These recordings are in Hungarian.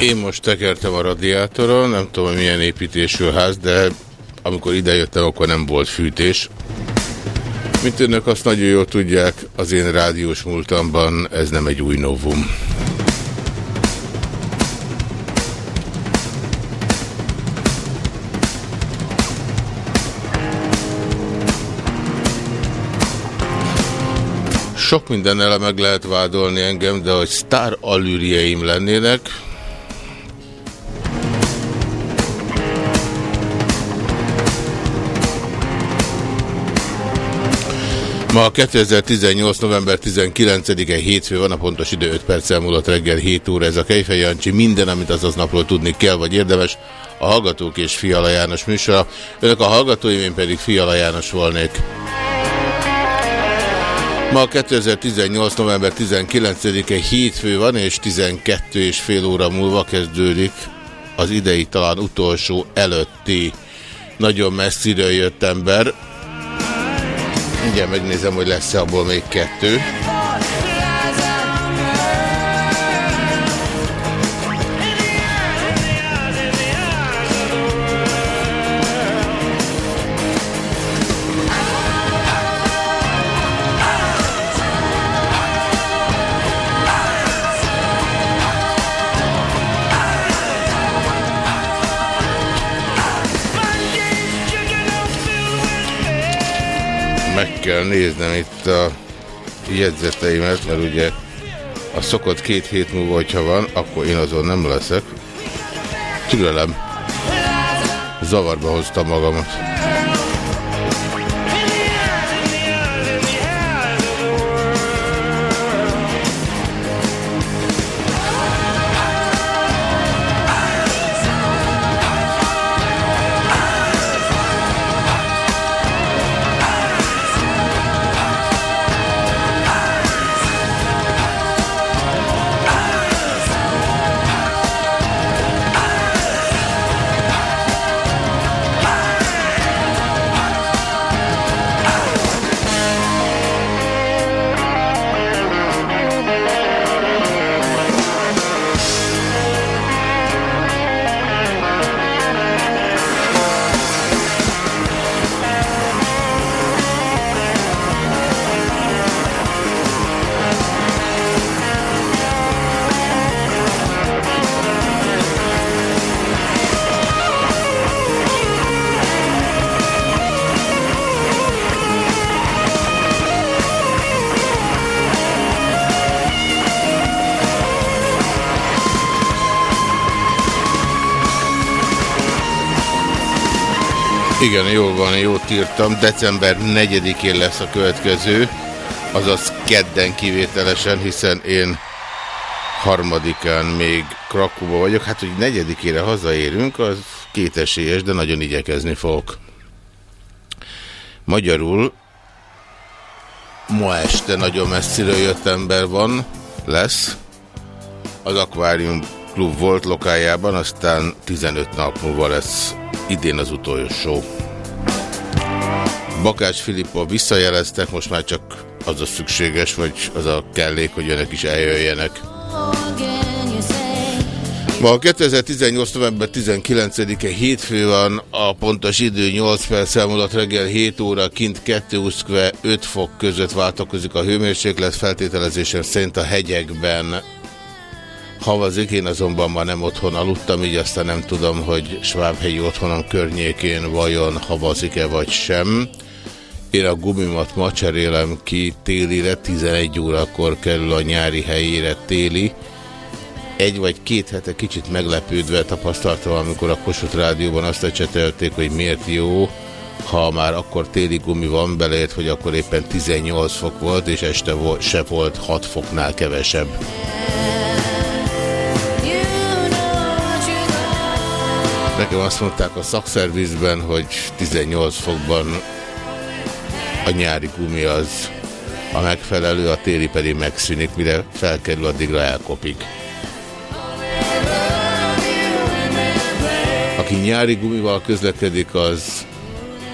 Én most tekertem a radiátoron, nem tudom, milyen építésű ház, de amikor idejöttem, akkor nem volt fűtés. Mint önök azt nagyon jól tudják, az én rádiós múltamban ez nem egy új novum. Sok mindennel meg lehet vádolni engem, de hogy sztár allűrjeim lennének, Ma 2018. november 19-e hétfő van, a pontos idő 5 perccel múlott reggel 7 óra. Ez a Kejfej Jancsi, minden, amit azaz napról tudni kell, vagy érdemes. A Hallgatók és Fiala János műsora. Önök a hallgatóim, én pedig Fiala János volnék. Ma 2018. november 19-e hétfő van, és 12 és fél óra múlva kezdődik az idei talán utolsó előtti nagyon messziről jött ember. Mindjárt megnézem, hogy lesz-e abból még kettő. Kell néznem itt a jegyzeteimet, mert ugye a szokott két hét múlva, hogyha van, akkor én azon nem leszek. Türelem. Zavarba hoztam magamat. Igen, jól van, jót írtam. December 4-én lesz a következő, azaz kedden kivételesen, hiszen én harmadikán még Krakóba vagyok. Hát, hogy negyedikére hazaérünk, az kétesélyes, de nagyon igyekezni fogok. Magyarul ma este nagyon messziről jött ember van, lesz. Az Aquarium Klub volt lokájában, aztán 15 nap múlva lesz idén az utolsó. Bakács Filippa visszajeleztek, most már csak az a szükséges, vagy az a kellék, hogy önök is eljöjjenek. Ma a 2018. november 19-e hétfő van, a pontos idő 8 perc elmúlott reggel 7 óra, kint 2 5 fok között változik a hőmérséklet, feltételezésem szerint a hegyekben havazik, én azonban már nem otthon aludtam, így aztán nem tudom, hogy Svábhelyi otthonom környékén vajon havazik-e vagy sem. Én a gumimat ma cserélem ki télire, 11 órakor kerül a nyári helyére téli. Egy vagy két hete kicsit meglepődve tapasztaltam, amikor a Kossuth Rádióban azt ecsetelték, hogy miért jó ha már akkor téli gumi van, beleért, hogy akkor éppen 18 fok volt, és este se volt 6 foknál kevesebb. Nekem azt mondták a szakszervizben, hogy 18 fokban a nyári gumi az a megfelelő, a téli pedig megszűnik, mire felkerül, addigra elkopik. Aki nyári gumival közlekedik, az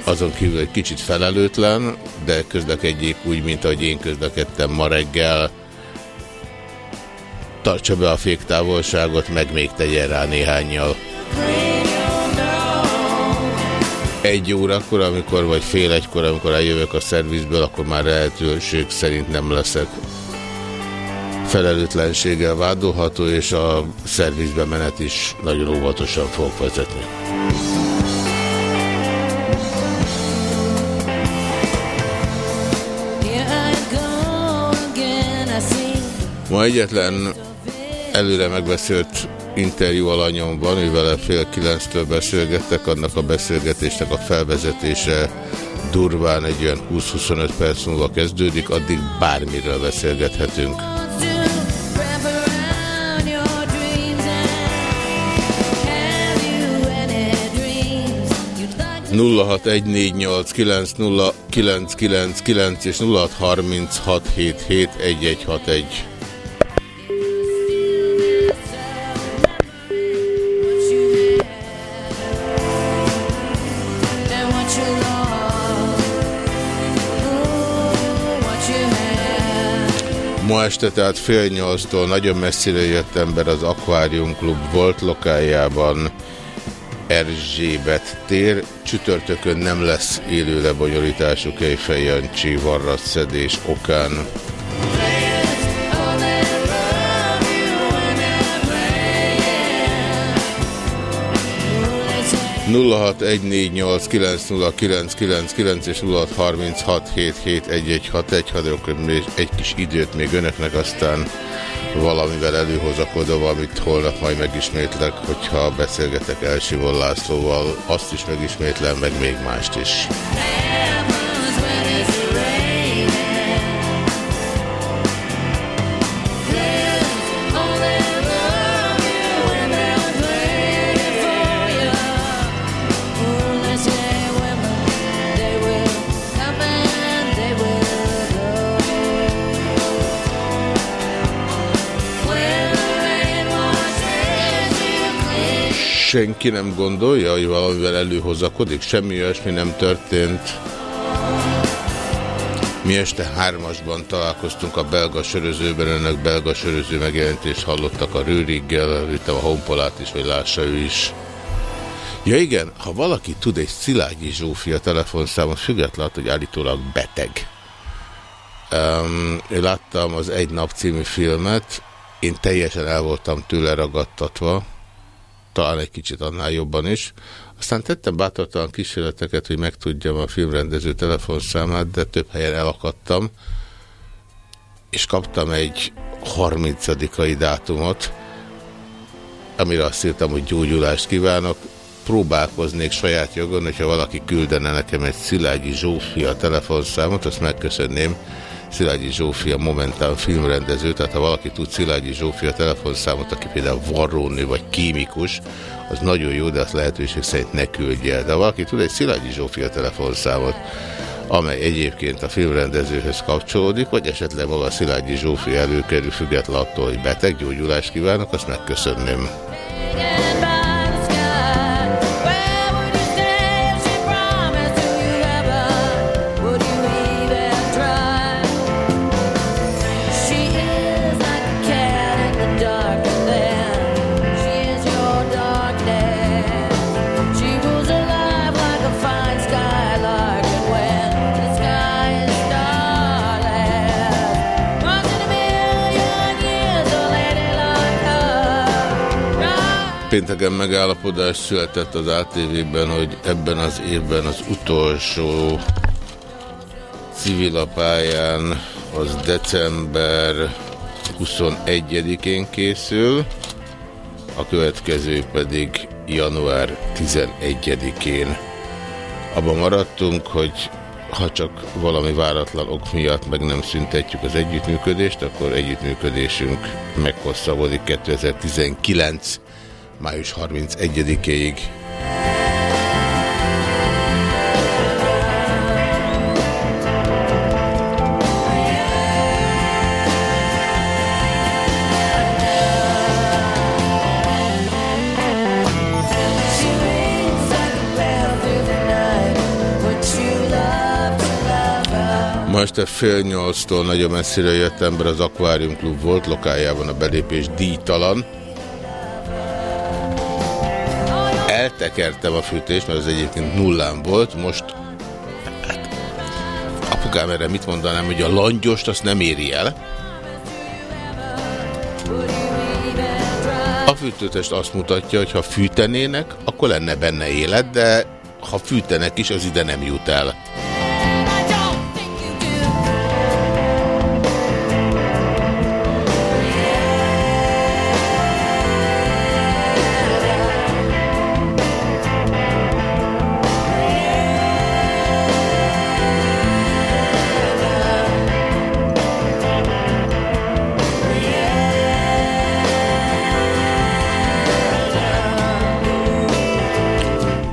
azon kívül egy kicsit felelőtlen, de közlekedjék úgy, mint ahogy én közlekedtem ma reggel. Tartsa be a féktávolságot, meg még tegyen rá néhányjal. Egy órakor, amikor, vagy fél egykor, amikor eljövök a szervizből, akkor már lehetőség szerint nem leszek felelőtlenséggel vádolható, és a szervizbe menet is nagyon óvatosan fog vezetni. Ma egyetlen előre megbeszélt interjú alanyom van, ővel fél kilenctől beszélgettek, annak a beszélgetésnek a felvezetése durván egy olyan 20-25 perc múlva kezdődik, addig bármiről beszélgethetünk. 0614890999 és 0636771161. Ma este, tehát fél nyolctól nagyon messzire jött ember az Aquarium Club volt lokájában, Erzsébet tér. Csütörtökön nem lesz élő lebonyolítású Kejfej Jancsi varratszedés okán. 0614890999 és 0636771161, hadd egy kis időt még önöknek, aztán valamivel előhozakodom, amit holnap majd megismétlek, hogyha beszélgetek Elsivon Lászlóval, azt is megismétlem, meg még mást is. Senki nem gondolja, hogy valamivel előhozakodik? Semmi olyasmi nem történt. Mi este hármasban találkoztunk a belga sörözőben, önök belga söröző megjelentést hallottak a Rőriggel, vittem a Honpolát is, hogy lássa ő is. Ja igen, ha valaki tud egy Szilágyi Zsófia telefonszámot, függetlenül, hogy állítólag beteg. Um, én láttam az Egy nap című filmet, én teljesen el voltam tőle ragadtatva, talán egy kicsit annál jobban is. Aztán tettem bátortalan kísérleteket, hogy megtudjam a filmrendező telefonszámát, de több helyen elakadtam, és kaptam egy 30 dátumot, amire azt írtam, hogy gyógyulást kívánok. Próbálkoznék saját jogon, hogyha valaki küldene nekem egy Szilágyi Zsófia telefonszámot, azt megköszönném, Szilágyi Zsófia momentán filmrendező, tehát ha valaki tud Szilágyi Zsófia telefonszámot, aki például varrónő vagy kémikus, az nagyon jó, de azt lehetőség szerint ne küldje. De ha valaki tud egy Szilágyi Zsófia telefonszámot, amely egyébként a filmrendezőhöz kapcsolódik, vagy esetleg maga Szilágyi Zsófia előkerül független attól, hogy beteg gyógyulást kívánok, azt megköszönném. Pénteken megállapodás született az ATV-ben, hogy ebben az évben az utolsó civilapályán az december 21-én készül, a következő pedig január 11-én. Abban maradtunk, hogy ha csak valami váratlan ok miatt meg nem szüntetjük az együttműködést, akkor együttműködésünk meghosszabbodik 2019. május 31-ig. Ma este fél nyolctól nagyon messzire jött ember az Aquarium Klub volt, lokájában a belépés díjtalan. Eltekertem a fűtést, mert az egyébként nullán volt, most hát, apukám erre mit mondanám, hogy a langyost azt nem éri el. A fűtőtest azt mutatja, hogy ha fűtenének, akkor lenne benne élet, de ha fűtenek is, az ide nem jut el.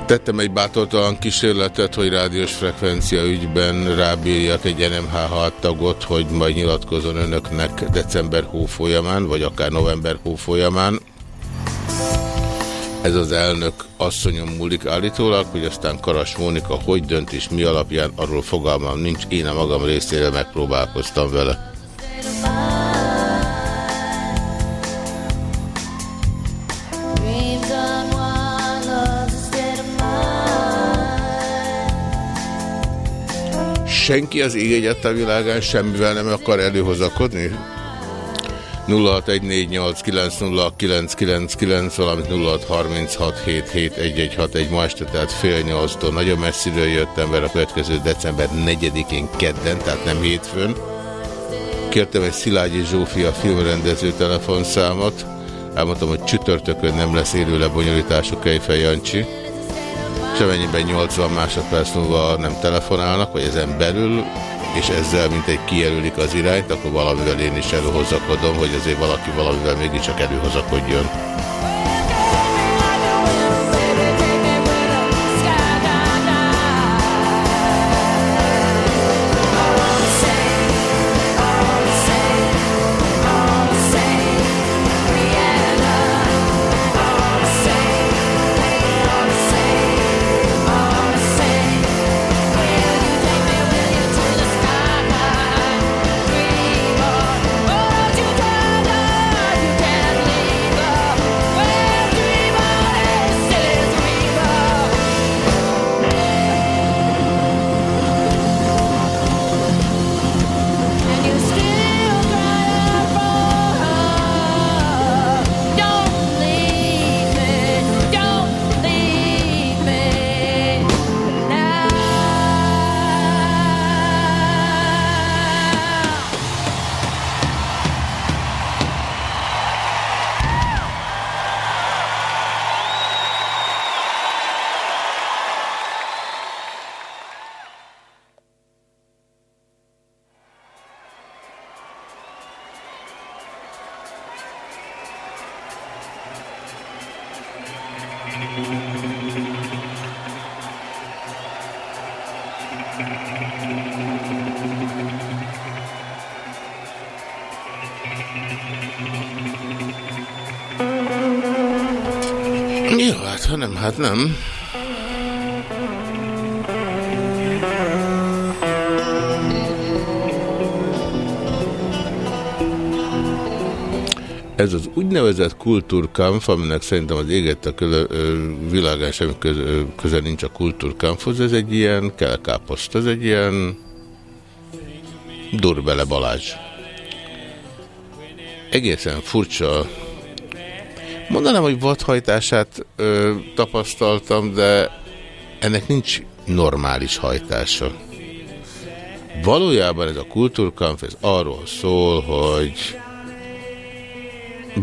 Tettem egy bátortalan kísérletet, hogy rádiós frekvencia ügyben rábírjak egy NMH6 tagot, hogy majd nyilatkozon önöknek december hó folyamán, vagy akár november hó folyamán. Ez az elnök asszonyom múlik állítólag, hogy aztán Karas Mónika hogy dönt és mi alapján, arról fogalmam nincs, én a magam részére megpróbálkoztam vele. Senki az ég egyetlen világán semmivel nem akar előhozakodni? 0614890999, valamint 0636771161 ma este, tehát fél nyolctól nagyon messziről jött ember a következő december 4-én kedden, tehát nem hétfőn. Kértem egy Szilágyi Zsófia filmrendező telefonszámot, elmondtam, hogy csütörtökön nem lesz élő lebonyolítású Kejfej Jancsi amennyiben 80 másodperc múlva nem telefonálnak, vagy ezen belül, és ezzel mint kijelölik az irányt, akkor valamivel én is előhozakodom, hogy azért valaki valamivel mégiscsak előhozakodjon. Úgynevezett kultúrkampf, aminek szerintem az égett a köle, világán semmi köze, nincs a kultúrkampfhoz, ez egy ilyen kelkáposzt, ez egy ilyen durbele Balázs. Egészen furcsa Mondanám, hogy vadhajtását ö, tapasztaltam, de ennek nincs normális hajtása. Valójában ez a kultúrkampf ez arról szól, hogy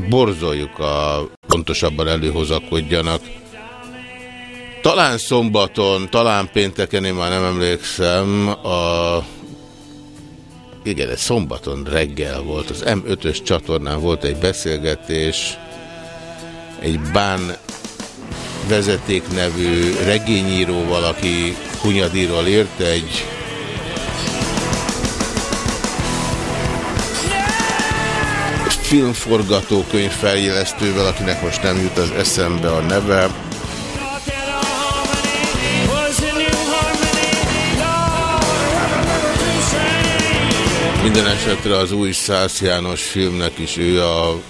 borzoljuk a pontosabban előhozakodjanak. Talán szombaton, talán pénteken, én már nem emlékszem, a... Igen, ez szombaton reggel volt, az M5-ös csatornán volt egy beszélgetés, egy bán vezeték nevű regényíróval, aki Hunyadiról írt egy filmforgatókönyv feljelesztővel, akinek most nem jut az eszembe a neve. Minden esetre az új Szász János filmnek is ő a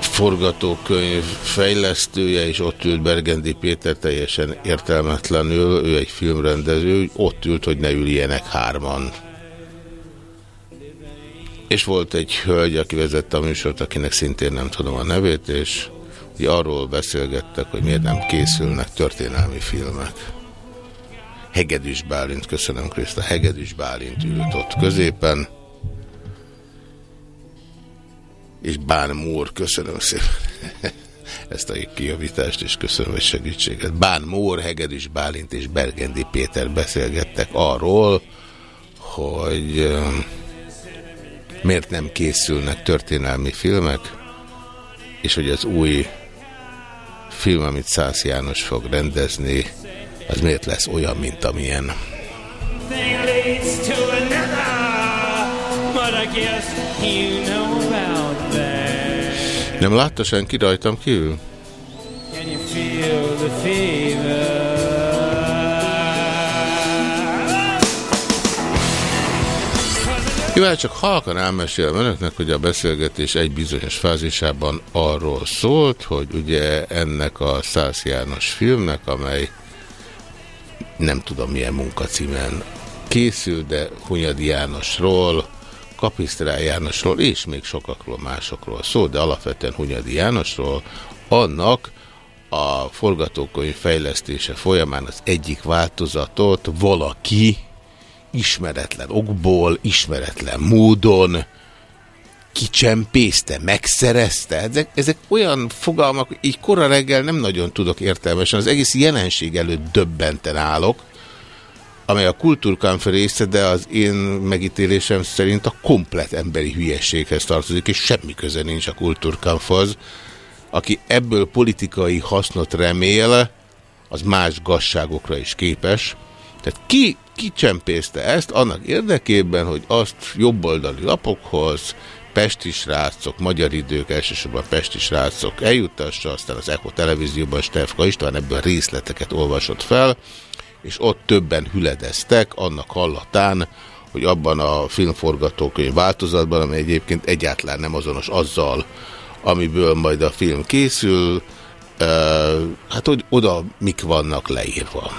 forgatókönyv fejlesztője, és ott ült Bergendi Péter teljesen értelmetlenül, ő egy filmrendező, ott ült, hogy ne üljenek hárman. És volt egy hölgy, aki vezette a műsort, akinek szintén nem tudom a nevét, és ugye arról beszélgettek, hogy miért nem készülnek történelmi filmek. Hegedűs Bálint, köszönöm Kriszta, Hegedűs Bálint ült ott középen, és Bán Mór, köszönöm szépen ezt a kijavítást, és köszönöm a segítséget. Bán Mór, Hegedűs Bálint és Bergendi Péter beszélgettek arról, hogy miért nem készülnek történelmi filmek, és hogy az új film, amit Szász János fog rendezni, az miért lesz olyan, mint amilyen. Nem látta senki rajtam kívül? Can you feel the fever? Mivel csak halkan elmesélem önöknek, hogy a beszélgetés egy bizonyos fázisában arról szólt, hogy ugye ennek a Szász János filmnek, amely nem tudom milyen munkacímen készül, de Hunyadi Jánosról, Kapisztrál Jánosról és még sokakról másokról szó, de alapvetően Hunyadi Jánosról, annak a forgatókönyv fejlesztése folyamán az egyik változatot valaki ismeretlen okból, ismeretlen módon kicsempészte, megszerezte. Ezek, ezek olyan fogalmak, hogy így kora reggel nem nagyon tudok értelmesen. Az egész jelenség előtt döbbenten állok, amely a kultúrkampfer része, de az én megítélésem szerint a komplet emberi hülyességhez tartozik, és semmi köze nincs a kultúrkamphoz. Aki ebből politikai hasznot remél, az más gazságokra is képes. Tehát ki kicsempészte ezt annak érdekében, hogy azt jobboldali lapokhoz, pesti srácok, magyar idők, elsősorban pesti srácok eljutassa, aztán az Echo televízióban Stefka István ebből részleteket olvasott fel, és ott többen hüledeztek annak hallatán, hogy abban a filmforgatókönyv változatban, ami egyébként egyáltalán nem azonos azzal, amiből majd a film készül, hát hogy oda mik vannak leírva.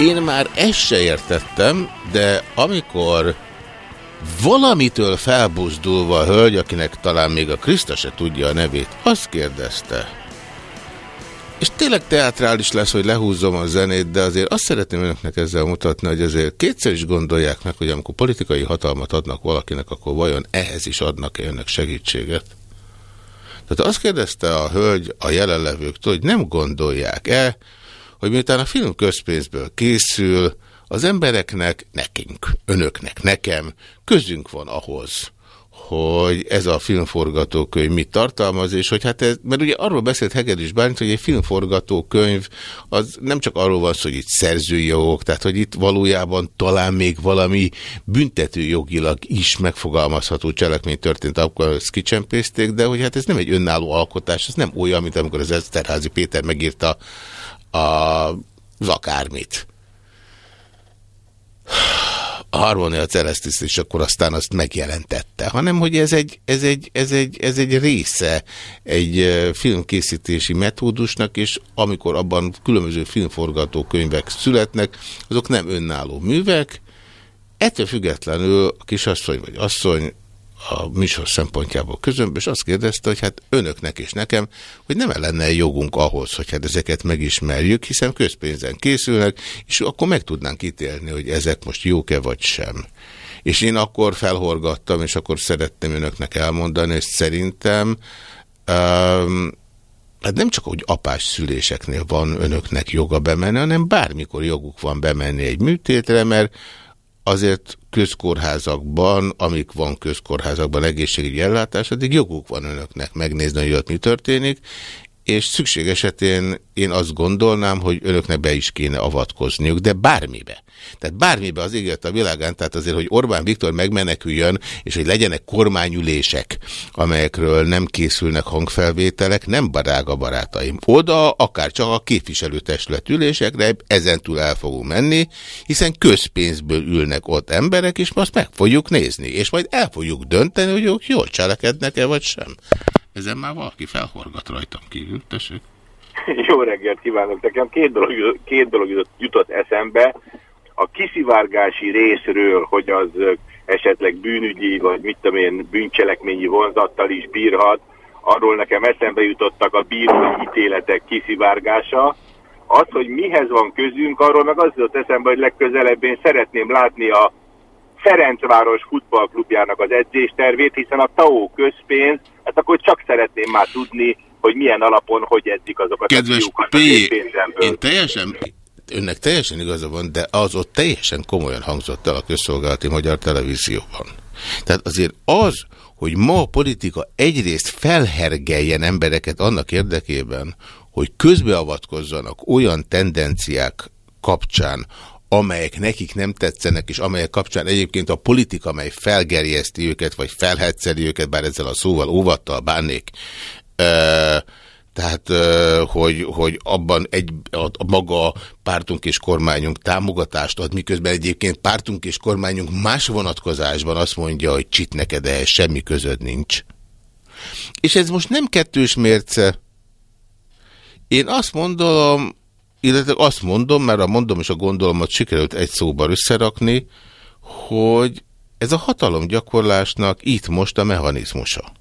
Én már ezt se értettem, de amikor valamitől felbuzdulva a hölgy, akinek talán még a Kriszta se tudja a nevét, azt kérdezte. És tényleg teatrális lesz, hogy lehúzzom a zenét, de azért azt szeretném önöknek ezzel mutatni, hogy azért kétszer is gondolják meg, hogy amikor politikai hatalmat adnak valakinek, akkor vajon ehhez is adnak-e önök segítséget? Tehát azt kérdezte a hölgy a jelenlevőktől, hogy nem gondolják-e, hogy miután a film közpénzből készül, az embereknek, nekünk, önöknek, nekem közünk van ahhoz, hogy ez a filmforgatókönyv mit tartalmaz, és hogy hát ez, mert ugye arról beszélt Hegedűs Bálint, hogy egy filmforgatókönyv az nem csak arról van szó, hogy itt szerzői jogok, tehát hogy itt valójában talán még valami büntetőjogilag is megfogalmazható cselekmény történt, akkor ezt kicsempészték, de hogy hát ez nem egy önálló alkotás, ez nem olyan, mint amikor az Eszterházi Péter megírta az akármit. A Harmonia Celestis, és akkor aztán azt megjelentette, hanem hogy ez egy, ez egy, ez egy, ez egy része egy filmkészítési metódusnak, és amikor abban különböző filmforgatókönyvek születnek, azok nem önálló művek, ettől függetlenül a kisasszony vagy asszony a műsor szempontjából közömbös, és azt kérdezte, hogy hát önöknek és nekem, hogy nem lenne jogunk ahhoz, hogy hát ezeket megismerjük, hiszen közpénzen készülnek, és akkor meg tudnánk ítélni, hogy ezek most jók-e vagy sem. És én akkor felhorgattam, és akkor szeretném önöknek elmondani, hogy szerintem um, hát nem csak, hogy apás szüléseknél van önöknek joga bemenni, hanem bármikor joguk van bemenni egy műtétre, mert azért közkórházakban, amik van közkórházakban egészségügyi ellátás, addig joguk van önöknek megnézni, hogy ott mi történik, és szükség esetén én azt gondolnám, hogy önöknek be is kéne avatkozniuk, de bármibe. Tehát bármibe az ígért a világán, tehát azért, hogy Orbán Viktor megmeneküljön, és hogy legyenek kormányülések, amelyekről nem készülnek hangfelvételek, nem barága barátaim. Oda akár csak a képviselőtestület ülésekre ezentúl el fogunk menni, hiszen közpénzből ülnek ott emberek, és azt meg fogjuk nézni, és majd el fogjuk dönteni, hogy ők jól cselekednek-e, vagy sem. Ezen már valaki felhorgat rajtam kívül, tessék. Jó reggelt kívánok! Nekem két dolog, két dolog jutott eszembe. A kiszivárgási részről, hogy az esetleg bűnügyi, vagy mit tudom én, bűncselekményi vonzattal is bírhat, arról nekem eszembe jutottak a bírói ítéletek kiszivárgása. Az, hogy mihez van közünk, arról meg az jutott eszembe, hogy legközelebb én szeretném látni a Ferencváros futballklubjának az edzéstervét, hiszen a TAO közpénz, hát akkor csak szeretném már tudni, hogy milyen alapon, hogy edzik azokat Kedves a fiúkat P, a én teljesen, önnek teljesen igaza van, de az ott teljesen komolyan hangzott el a közszolgálati magyar televízióban. Tehát azért az, hogy ma a politika egyrészt felhergeljen embereket annak érdekében, hogy közbeavatkozzanak olyan tendenciák kapcsán, amelyek nekik nem tetszenek, és amelyek kapcsán egyébként a politika, amely felgerjeszti őket, vagy felhetszeli őket, bár ezzel a szóval óvattal bánnék, tehát, hogy, hogy abban egy, a maga pártunk és kormányunk támogatást ad, miközben egyébként pártunk és kormányunk más vonatkozásban azt mondja, hogy csit neked ehhez semmi közöd nincs. És ez most nem kettős mérce. Én azt mondom, illetve azt mondom, mert a mondom és a gondolomat sikerült egy szóban összerakni, hogy ez a hatalomgyakorlásnak itt most a mechanizmusa.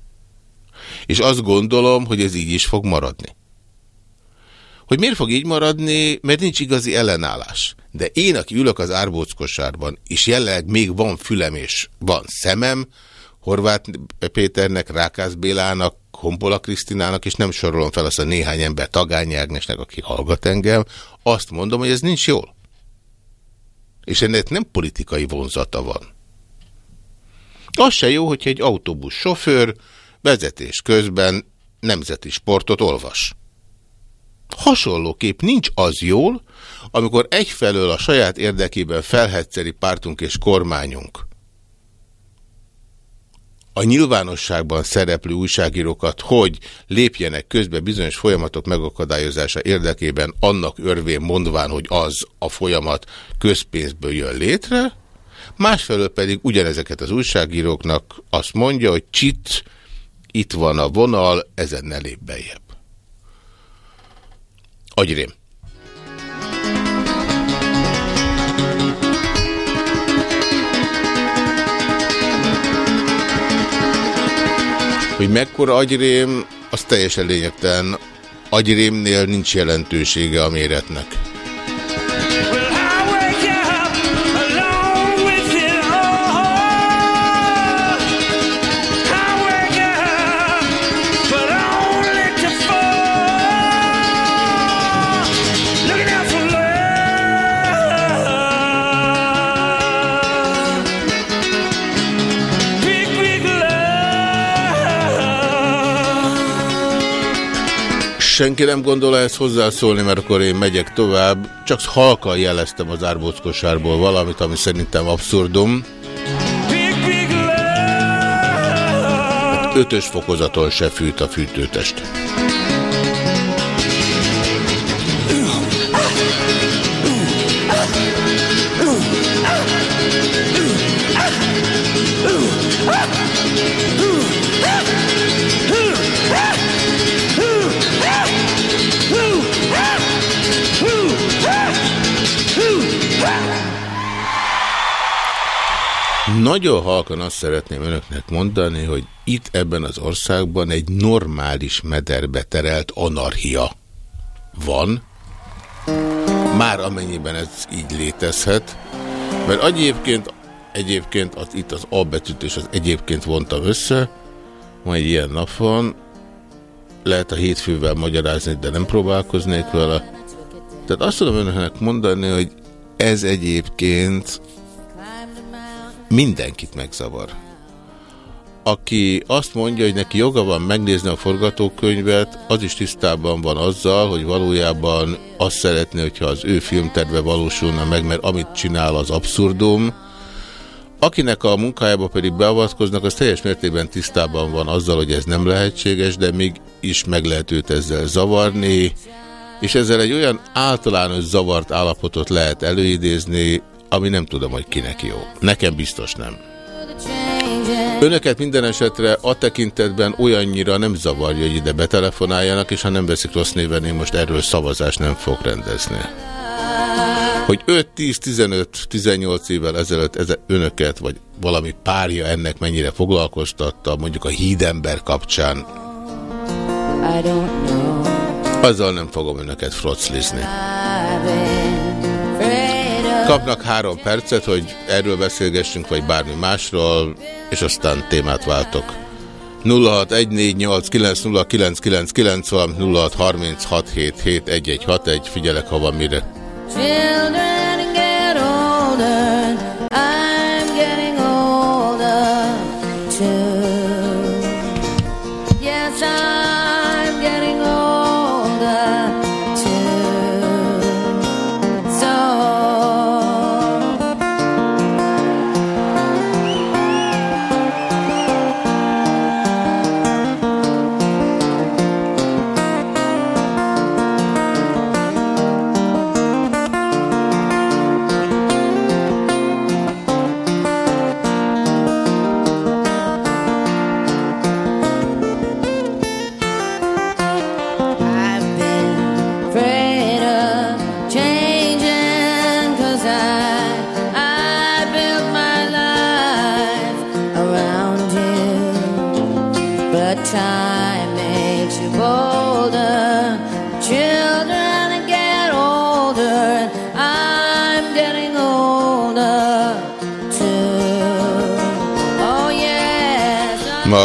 És azt gondolom, hogy ez így is fog maradni. Hogy miért fog így maradni? Mert nincs igazi ellenállás. De én, aki ülök az árbóckosárban, és jelenleg még van fülem és van szemem, Horváth Péternek, Rákász Bélának, Honpola Krisztinának, és nem sorolom fel azt a néhány ember Tagányi Ágnesnek, aki hallgat engem, azt mondom, hogy ez nincs jól. És ennek nem politikai vonzata van. Az se jó, hogyha egy autóbusz sofőr vezetés közben nemzeti sportot olvas. Hasonlóképp nincs az jól, amikor egyfelől a saját érdekében felhetszeri pártunk és kormányunk a nyilvánosságban szereplő újságírókat, hogy lépjenek közbe bizonyos folyamatok megakadályozása érdekében annak örvén mondván, hogy az a folyamat közpénzből jön létre, másfelől pedig ugyanezeket az újságíróknak azt mondja, hogy csit, itt van a vonal, ezen ne lép bejebb. Agyrém. Hogy mekkora agyrém, az teljesen lényegtelen. Agyrémnél nincs jelentősége a méretnek. Senki nem gondol ezt hozzászólni, mert akkor én megyek tovább. Csak halkan jeleztem az árbóckosárból valamit, ami szerintem abszurdum. Hát ötös fokozaton se fűt a fűtőtest. Nagyon halkan azt szeretném önöknek mondani, hogy itt ebben az országban egy normális mederbe terelt anarchia van, már amennyiben ez így létezhet, mert egyébként egyébként az, itt az A betűt és az egyébként vontam össze, ma egy ilyen nap van, lehet a hétfővel magyarázni, de nem próbálkoznék vele. Tehát azt tudom önöknek mondani, hogy ez egyébként mindenkit megzavar. Aki azt mondja, hogy neki joga van megnézni a forgatókönyvet, az is tisztában van azzal, hogy valójában azt szeretné, hogyha az ő filmterve valósulna meg, mert amit csinál az abszurdum, Akinek a munkájába pedig beavatkoznak, az teljes mértékben tisztában van azzal, hogy ez nem lehetséges, de még is meg lehet őt ezzel zavarni, és ezzel egy olyan általános zavart állapotot lehet előidézni, ami nem tudom, hogy kinek jó. Nekem biztos nem. Önöket minden esetre a tekintetben olyannyira nem zavarja, hogy ide betelefonáljanak, és ha nem veszik rossz néven, én most erről szavazást nem fog rendezni. Hogy 5, 10, 15, 18 évvel ezelőtt ez önöket, vagy valami párja ennek mennyire foglalkoztatta, mondjuk a hídember kapcsán, azzal nem fogom önöket froclizni. Kapnak három percet, hogy erről beszélgessünk, vagy bármi másról, és aztán témát váltok. 0614890999 van 0636771161, figyelek, ha van mire. Children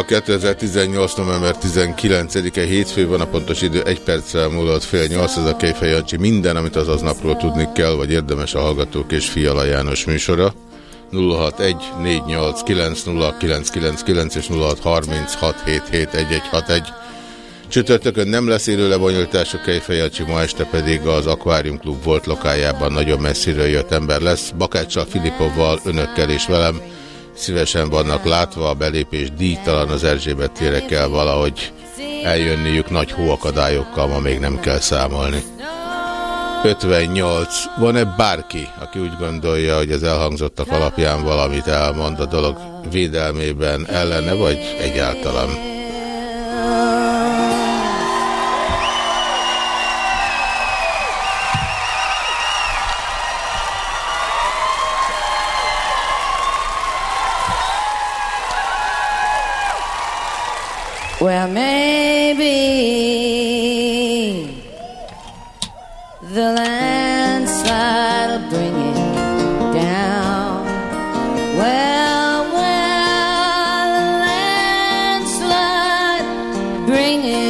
2018. november 19-e hétfő van, a pontos idő egy perccel múlott fél nyolc, ez a Kejfej Jancsi. Minden, amit az aznapról tudni kell, vagy érdemes a Hallgatók és Fiala János műsora. 061 489 és 0636771161. Csütörtökön nem lesz élő lebonyolítás a Kejfej Jancsi, ma este pedig az Aquarium Klub volt lokájában nagyon messziről jött ember lesz. Bakáccsal, Filipovval, önökkel és velem szívesen vannak látva, a belépés díjtalan az Erzsébet tére kell valahogy eljönniük nagy hóakadályokkal, ma még nem kell számolni. 58. Van-e bárki, aki úgy gondolja, hogy az elhangzottak alapján valamit elmond a dolog védelmében ellene, vagy egyáltalán? Well, maybe the landslide will bring it down. Well, well, the landslide bring it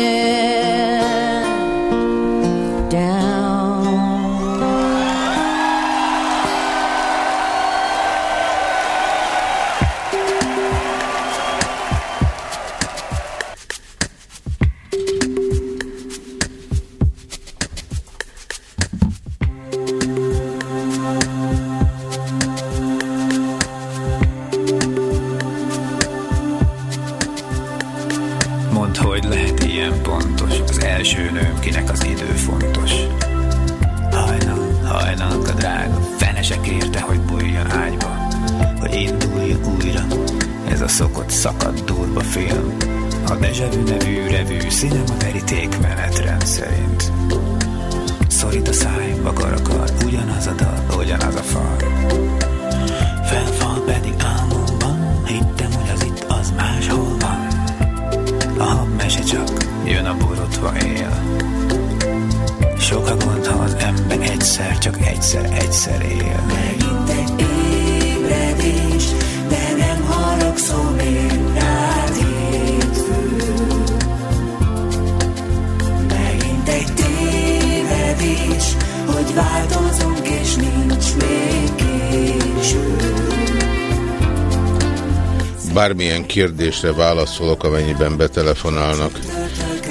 kérdésre válaszolok, amennyiben betelefonálnak.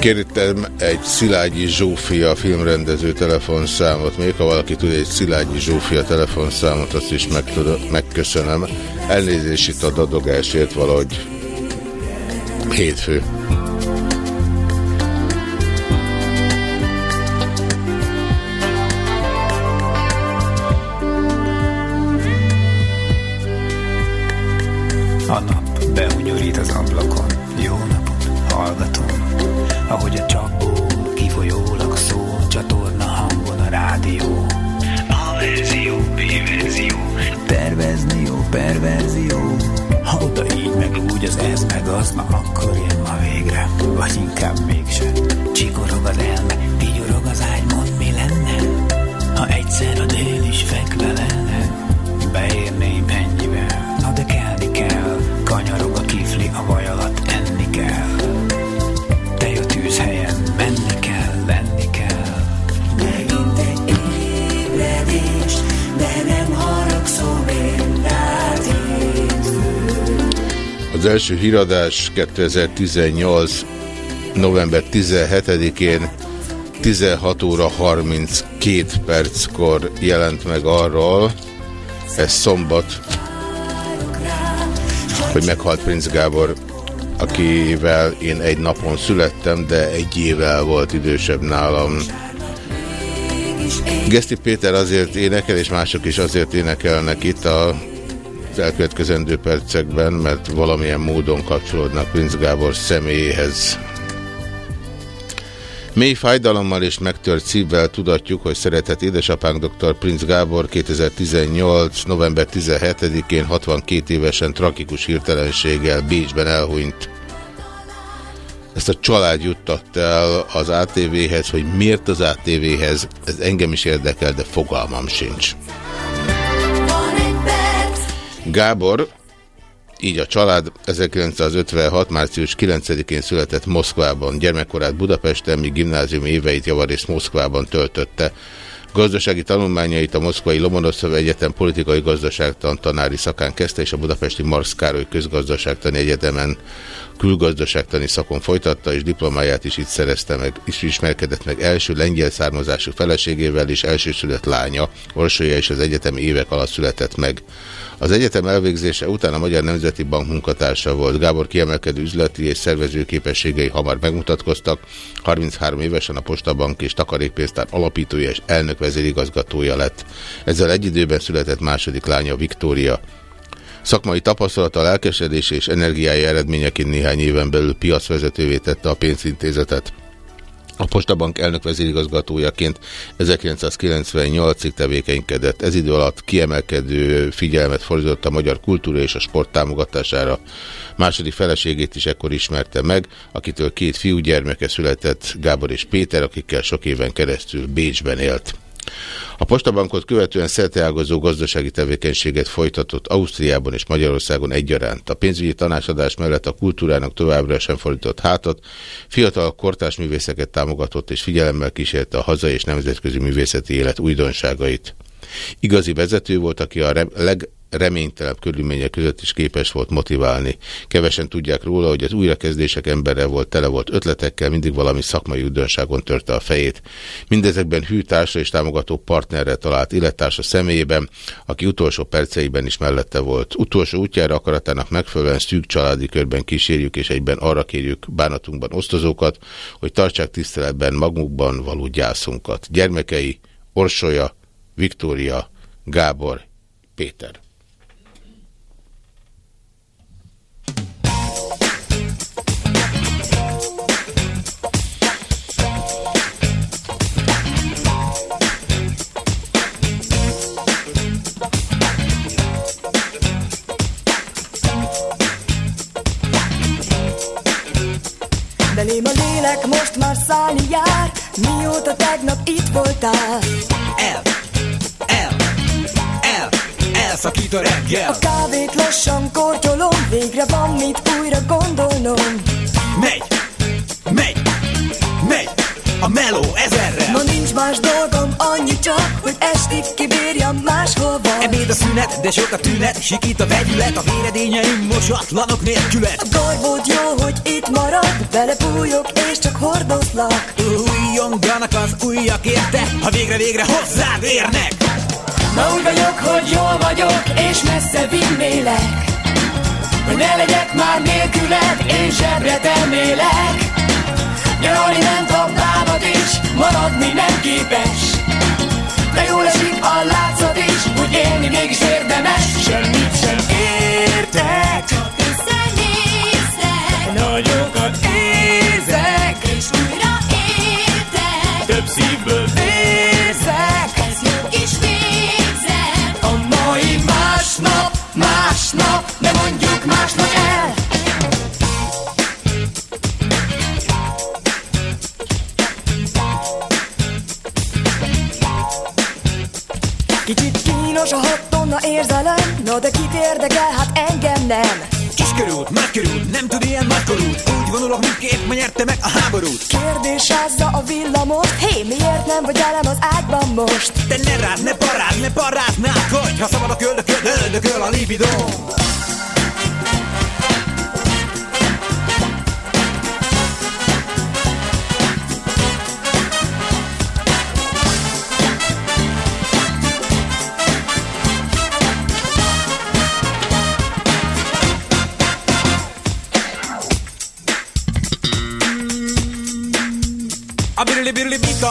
Kértem egy Szilágyi Zsófia filmrendező telefonszámot. Még ha valaki tud egy Szilágyi Zsófia telefonszámot, azt is meg megköszönöm. Elnézést a dadogásért valahogy hétfő. Híradás 2018. november 17-én 16 óra 32 perckor jelent meg arról, ez szombat, hogy meghalt Prince Gábor, akivel én egy napon születtem, de egy évvel volt idősebb nálam. Geszti Péter azért énekel, és mások is azért énekelnek itt a az elkövetkezendő percekben, mert valamilyen módon kapcsolódnak Prince Gábor személyéhez. Mély fájdalommal és megtört szívvel tudatjuk, hogy szeretett édesapánk dr. Prince Gábor 2018. november 17-én 62 évesen tragikus hirtelenséggel Bécsben elhunyt. Ezt a család juttatta el az ATV-hez, hogy miért az ATV-hez, ez engem is érdekel, de fogalmam sincs. Gábor, így a család 1956. március 9-én született Moszkvában, gyermekkorát Budapesten, míg gimnázium éveit javarészt Moszkvában töltötte. Gazdasági tanulmányait a Moszkvai Lomonoszov Egyetem politikai gazdaságtan tanári szakán kezdte, és a budapesti Marx Károly közgazdaságtani egyetemen külgazdaságtani szakon folytatta, és diplomáját is itt szerezte meg, is ismerkedett meg első lengyel származású feleségével, és elsőszülött lánya, Orsolya is az egyetem évek alatt született meg. Az egyetem elvégzése után a Magyar Nemzeti Bank munkatársa volt. Gábor kiemelkedő üzleti és szervező képességei hamar megmutatkoztak. 33 évesen a Postabank és Takarékpénztár alapítója és elnök vezérigazgatója lett. Ezzel egy időben született második lánya Viktória. Szakmai tapasztalata, lelkesedése és energiája eredményeként néhány éven belül piacvezetővé tette a pénzintézetet. A Postabank elnök vezérigazgatójaként 1998-ig tevékenykedett. Ez idő alatt kiemelkedő figyelmet fordított a magyar kultúra és a sport támogatására. Második feleségét is ekkor ismerte meg, akitől két fiúgyermeke született, Gábor és Péter, akikkel sok éven keresztül Bécsben élt. A postabankot követően szerteágazó gazdasági tevékenységet folytatott Ausztriában és Magyarországon egyaránt. A pénzügyi tanácsadás mellett a kultúrának továbbra sem fordított hátat, fiatal kortás művészeket támogatott és figyelemmel kísérte a hazai és nemzetközi művészeti élet újdonságait. Igazi vezető volt, aki a leg reménytelebb körülmények között is képes volt motiválni. Kevesen tudják róla, hogy az újrakezdések embere volt, tele volt ötletekkel, mindig valami szakmai üdönságon törte a fejét. Mindezekben hű és támogató partnerre talált élettársa személyében, aki utolsó perceiben is mellette volt. Utolsó útjára akaratának megfelelően szűk családi körben kísérjük, és egyben arra kérjük bánatunkban osztozókat, hogy tartsák tiszteletben magukban való gyászunkat. Gyermekei, Orsolya, Viktória, Gábor, Péter. Belém a lélek most már szállni jár, mióta tegnap itt voltál. El, el, el, szakít a reggel. A kávét lassan kortyolom Végre van mit újra gondolnom. Megy, megy a meló ezerre. Ma nincs más dolgom, annyi csak Hogy estig kibírjam máshova. Ebéd a szünet, de sok a tünet Sikít a vegyület, a véredényeim mosatlanok nélkület. A gajbód jó, hogy itt marad Belebújok és csak hordozlak Újonganak az újak érte Ha végre-végre hozzád érnek. Ma úgy vagyok, hogy jól vagyok És messze vinnélek. Hogy ne legyek már nélküled Én zsebre tennélek Nyaralni ment a bánat is Maradni nem képes De jól esik a látszat is Úgy élni mégis érdemes Semmit sem értek nem Kiskörút, nagykörút, nem tud ilyen nagykorút. Úgy vonulok, mindképp ma nyerte meg a háborút. Kérdés rázza a villamos Hé, miért nem vagy velem az ágyban most? De ne rád, ne parád, ne paráznák Hogy ha szabad a köldököd, öldököl a libidóm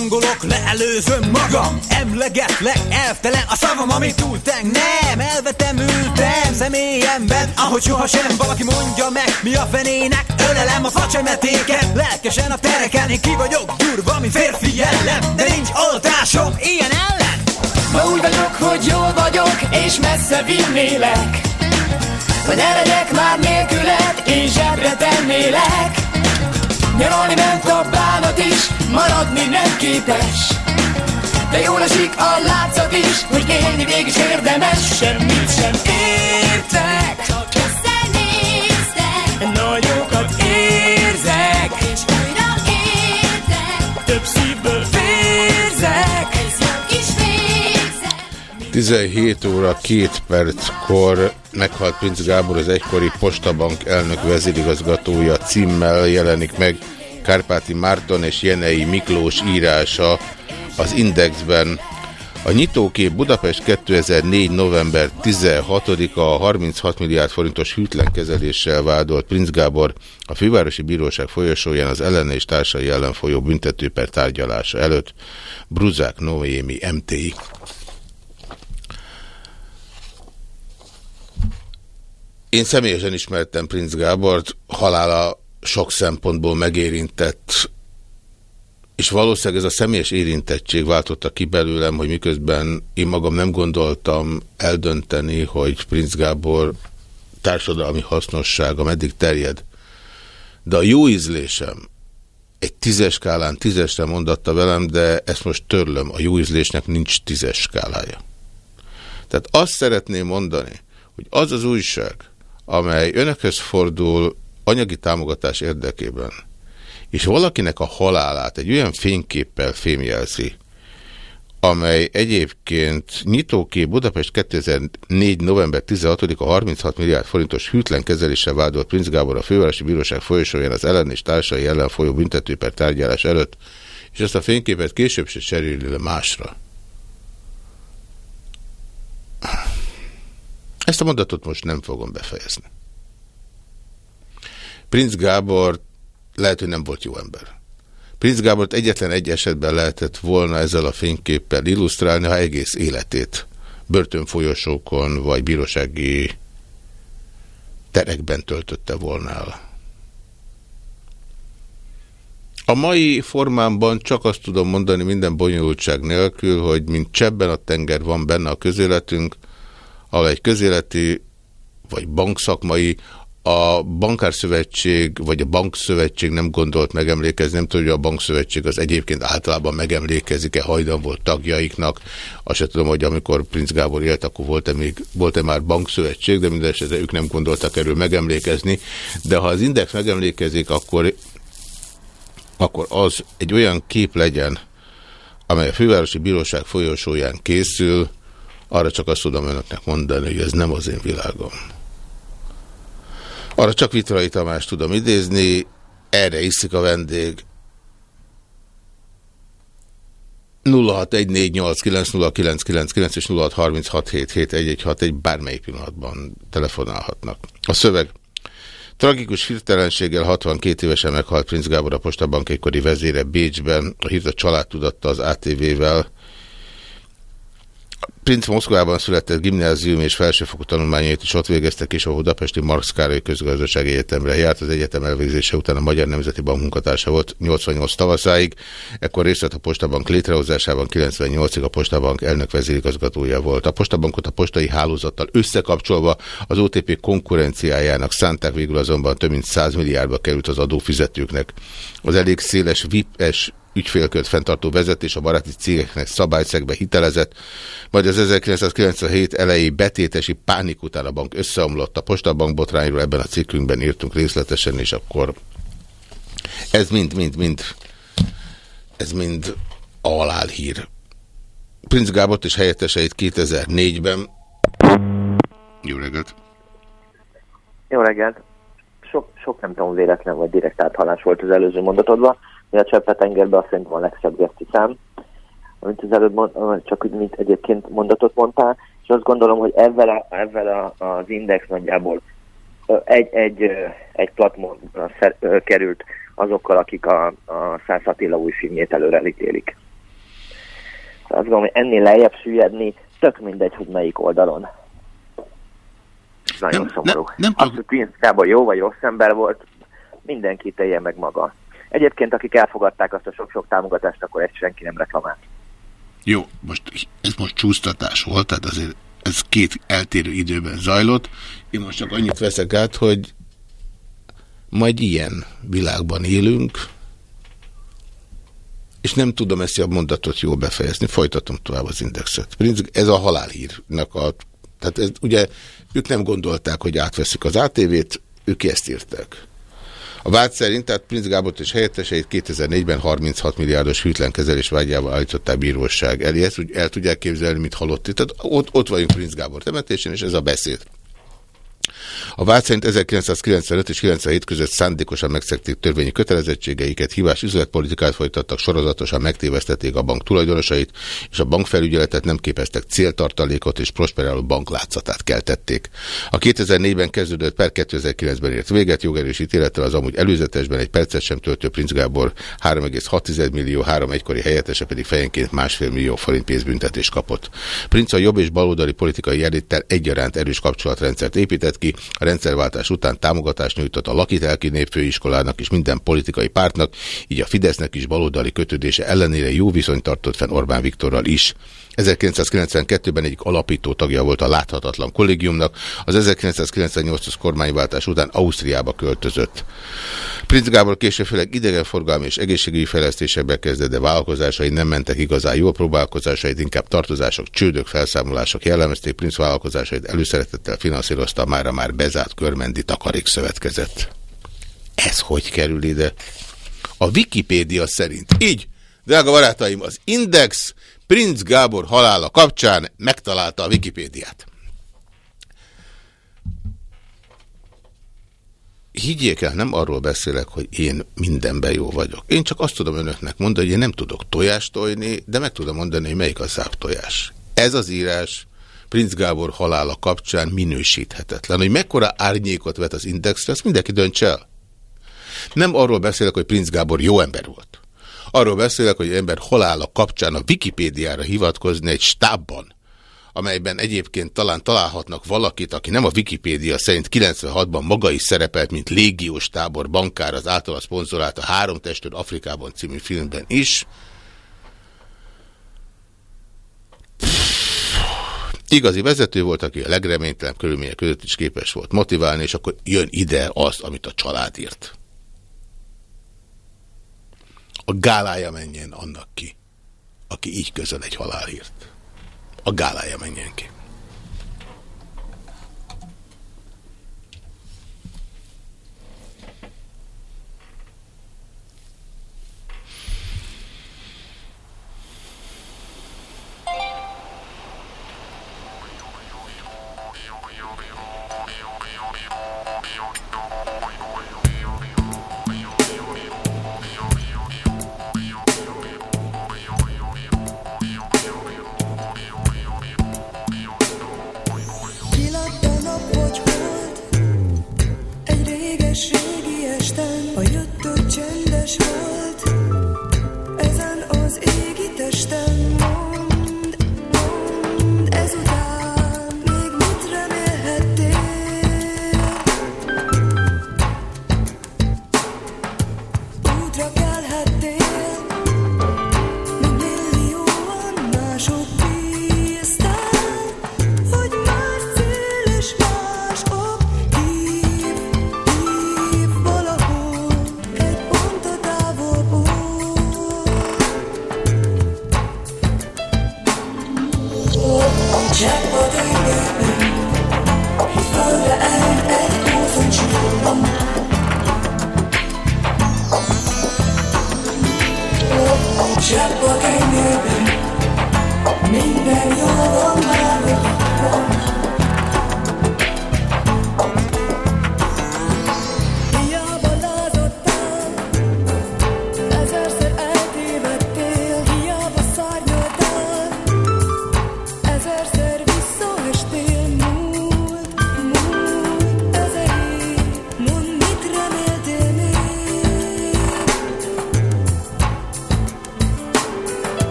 bitangolok, leelőzöm magam. Emlegetlek, elvtelen a szavam, amit túlteng Nem, elvetem, ültem személyemben Ahogy sohasem valaki mondja meg Mi a fenének, ölelem a facsemetéket Lelkesen a tereken, én ki vagyok durva, mint férfi jellem De nincs oltásom ilyen ellen. Ma úgy vagyok, hogy jól vagyok És messze vinnélek. Hogy ne legyek már nélküled Én zsebre tennélek Nyaralni ment a bánat is Maradni nem képes. De jól esik a látszat is Hogy élni végig érdemes. Semmit sem értek csak összenéztek, Nagyokat érzek 17 óra 2 perckor meghalt Prince Gábor, az egykori Postabank elnök vezérigazgatója címmel jelenik meg Kárpáti Márton és Jenei Miklós írása az Indexben. A nyitókép Budapest 2004. november 16-a a 36 milliárd forintos hűtlen kezeléssel vádolt Prince Gábor a Fővárosi Bíróság folyosóján az ellene és társai ellen folyó büntetőper tárgyalása előtt. Bruzák Noémi MTI. Én személyesen ismertem Prince Gábort, halála sok szempontból megérintett, és valószínűleg ez a személyes érintettség váltotta ki belőlem, hogy miközben én magam nem gondoltam eldönteni, hogy Prince Gábor társadalmi hasznossága meddig terjed. De a jó ízlésem egy tízes skálán tízesre mondatta velem, de ezt most törlöm, a jó ízlésnek nincs tízes skálája. Tehát azt szeretném mondani, hogy az az újság, amely önökhöz fordul anyagi támogatás érdekében, és valakinek a halálát egy olyan fényképpel fémjelzi, amely egyébként nyitókép Budapest 2004. november 16-a 36 milliárd forintos hűtlen kezeléssel vádolt Prince Gábor a Fővárosi Bíróság folyosóján az ellen és társai ellen folyó büntetőper tárgyalás előtt, és ezt a fényképet később se cseréli le másra. Ezt a mondatot most nem fogom befejezni. Prince Gábor lehet, hogy nem volt jó ember. Prince Gábort egyetlen egy esetben lehetett volna ezzel a fényképpel illusztrálni, ha egész életét börtönfolyosókon vagy bírósági terekben töltötte volna el. A mai formámban csak azt tudom mondani minden bonyolultság nélkül, hogy mint csebben a tenger van benne a közéletünk, ahol egy közéleti vagy bankszakmai, a bankárszövetség, vagy a bankszövetség nem gondolt megemlékezni, nem tudom, hogy a bankszövetség az egyébként általában megemlékezik-e hajdan volt tagjaiknak. Azt sem tudom, hogy amikor Prince Gábor élt, akkor volt-e, még, volt-e már bankszövetség, de minden esetre ők nem gondoltak erről megemlékezni. De ha az Index megemlékezik, akkor, akkor az egy olyan kép legyen, amely a Fővárosi Bíróság folyosóján készül, arra csak azt tudom önöknek mondani, hogy ez nem az én világom. Arra csak Vitrai Tamás tudom idézni, erre iszik a vendég. 0614890999 és 0636771161 bármelyik pillanatban telefonálhatnak. A szöveg. Tragikus hirtelenséggel 62 évesen meghalt Prince Gábor a Postabank egykori vezére Bécsben. A hírt a család tudatta az ATV-vel. Prince Moszkvában született gimnázium és felsőfokú tanulmányait is ott végeztek, és a Budapesti Marx Károly Közgazdasági Egyetemre járt. Az egyetem elvégzése után a Magyar Nemzeti Bank munkatársa volt 88 tavaszáig. Ekkor részt vett a Postabank létrehozásában, 98-ig a Postabank elnök vezérigazgatója volt. A Postabankot a postai hálózattal összekapcsolva az OTP konkurenciájának szánták végül azonban több mint 100 milliárdba került az adófizetőknek. Az elég széles VIP-es ügyfélkört fenntartó vezetés a baráti cégeknek szabályszegbe hitelezett, majd az 1997 elejé betétesi pánik után a bank összeomlott. A postabank botrányról ebben a cikkünkben írtunk részletesen, és akkor ez mind, mind, mind, ez mind alálhír. Prince Gábort és helyetteseit 2004-ben. Jó reggelt! Jó reggelt! Sok, sok nem tudom, véletlen vagy direkt áthalás volt az előző mondatodban. Mi a Cseppet-tengerben azt szerintem a legszebb geszti szám, amit az előbb mond, csak úgy, mint egyébként mondatot mondtál, és azt gondolom, hogy ezzel, a, ezzel a, az index nagyjából egy, egy, egy platformra került azokkal, akik a, a Szász Attila új filmjét előre elítélik. Szóval azt gondolom, hogy ennél lejjebb süllyedni, tök mindegy, hogy melyik oldalon. Nagyon Nem- szomorú. nem- nem Azt, csak- hogy Prince Gábor jó vagy rossz ember volt, mindenki ítélje meg maga. Egyébként, akik elfogadták azt a sok-sok támogatást, akkor ezt senki nem reklamált. Jó, most ez most csúsztatás volt, tehát azért ez két eltérő időben zajlott. Én most csak annyit veszek át, hogy majd ilyen világban élünk, és nem tudom ezt a mondatot jól befejezni, folytatom tovább az indexet. Ez a halálhírnak a... Tehát ez, ugye ők nem gondolták, hogy átveszik az ATV-t, ők ezt írták. A vád szerint, tehát Prince Gábort és helyetteseit 2004-ben 36 milliárdos hűtlen kezelés vágyával állították bíróság elé. Ezt úgy el tudják képzelni, mint halott. Tehát ott, ott vagyunk Prince Gábor temetésén, és ez a beszéd. A vád szerint 1995 és 97 között szándékosan megszekték törvényi kötelezettségeiket, hibás üzletpolitikát folytattak, sorozatosan megtévesztették a bank tulajdonosait, és a bankfelügyeletet nem képeztek céltartalékot, és prosperáló bank látszatát keltették. A 2004-ben kezdődött per 2009-ben ért véget, jogerős ítélettel az amúgy előzetesben egy percet sem töltő Prince Gábor 3,6 millió, három egykori helyettese pedig fejenként másfél millió forint pénzbüntetést kapott. Prince a jobb és baloldali politikai elittel egyaránt erős kapcsolatrendszert épített ki, a rendszerváltás után támogatást nyújtott a Lakitelki Népfőiskolának és minden politikai pártnak, így a Fidesznek is baloldali kötődése ellenére jó viszonyt tartott fenn Orbán Viktorral is. 1992-ben egyik alapító tagja volt a láthatatlan kollégiumnak, az 1998-as kormányváltás után Ausztriába költözött. Prince Gábor később főleg idegenforgalmi és egészségügyi fejlesztésekbe kezdett, de vállalkozásai nem mentek igazán jól, próbálkozásait inkább tartozások, csődök, felszámolások jellemezték, Prince vállalkozásait előszeretettel finanszírozta mára már bezárt körmendi takarékszövetkezet. Ez hogy kerül ide? A Wikipédia szerint. Így, drága barátaim, az Index Prince Gábor halála kapcsán megtalálta a Wikipédiát. Higgyék el, nem arról beszélek, hogy én mindenben jó vagyok. Én csak azt tudom önöknek mondani, hogy én nem tudok tojást tojni, de meg tudom mondani, hogy melyik a tojás. Ez az írás Prince Gábor halála kapcsán minősíthetetlen. Hogy mekkora árnyékot vet az indexre, ezt mindenki dönts el. Nem arról beszélek, hogy Prince Gábor jó ember volt. Arról beszélek, hogy ember halála kapcsán a Wikipédiára hivatkozni egy stábban, amelyben egyébként talán találhatnak valakit, aki nem a Wikipédia szerint 96-ban maga is szerepelt, mint légiós tábor bankár az általa szponzorált a Három testőr Afrikában című filmben is. Igazi vezető volt, aki a legreménytelen körülmények között is képes volt motiválni, és akkor jön ide az, amit a család írt. A gálája menjen annak ki, aki így közöl egy halálhírt. A gálája menjen ki.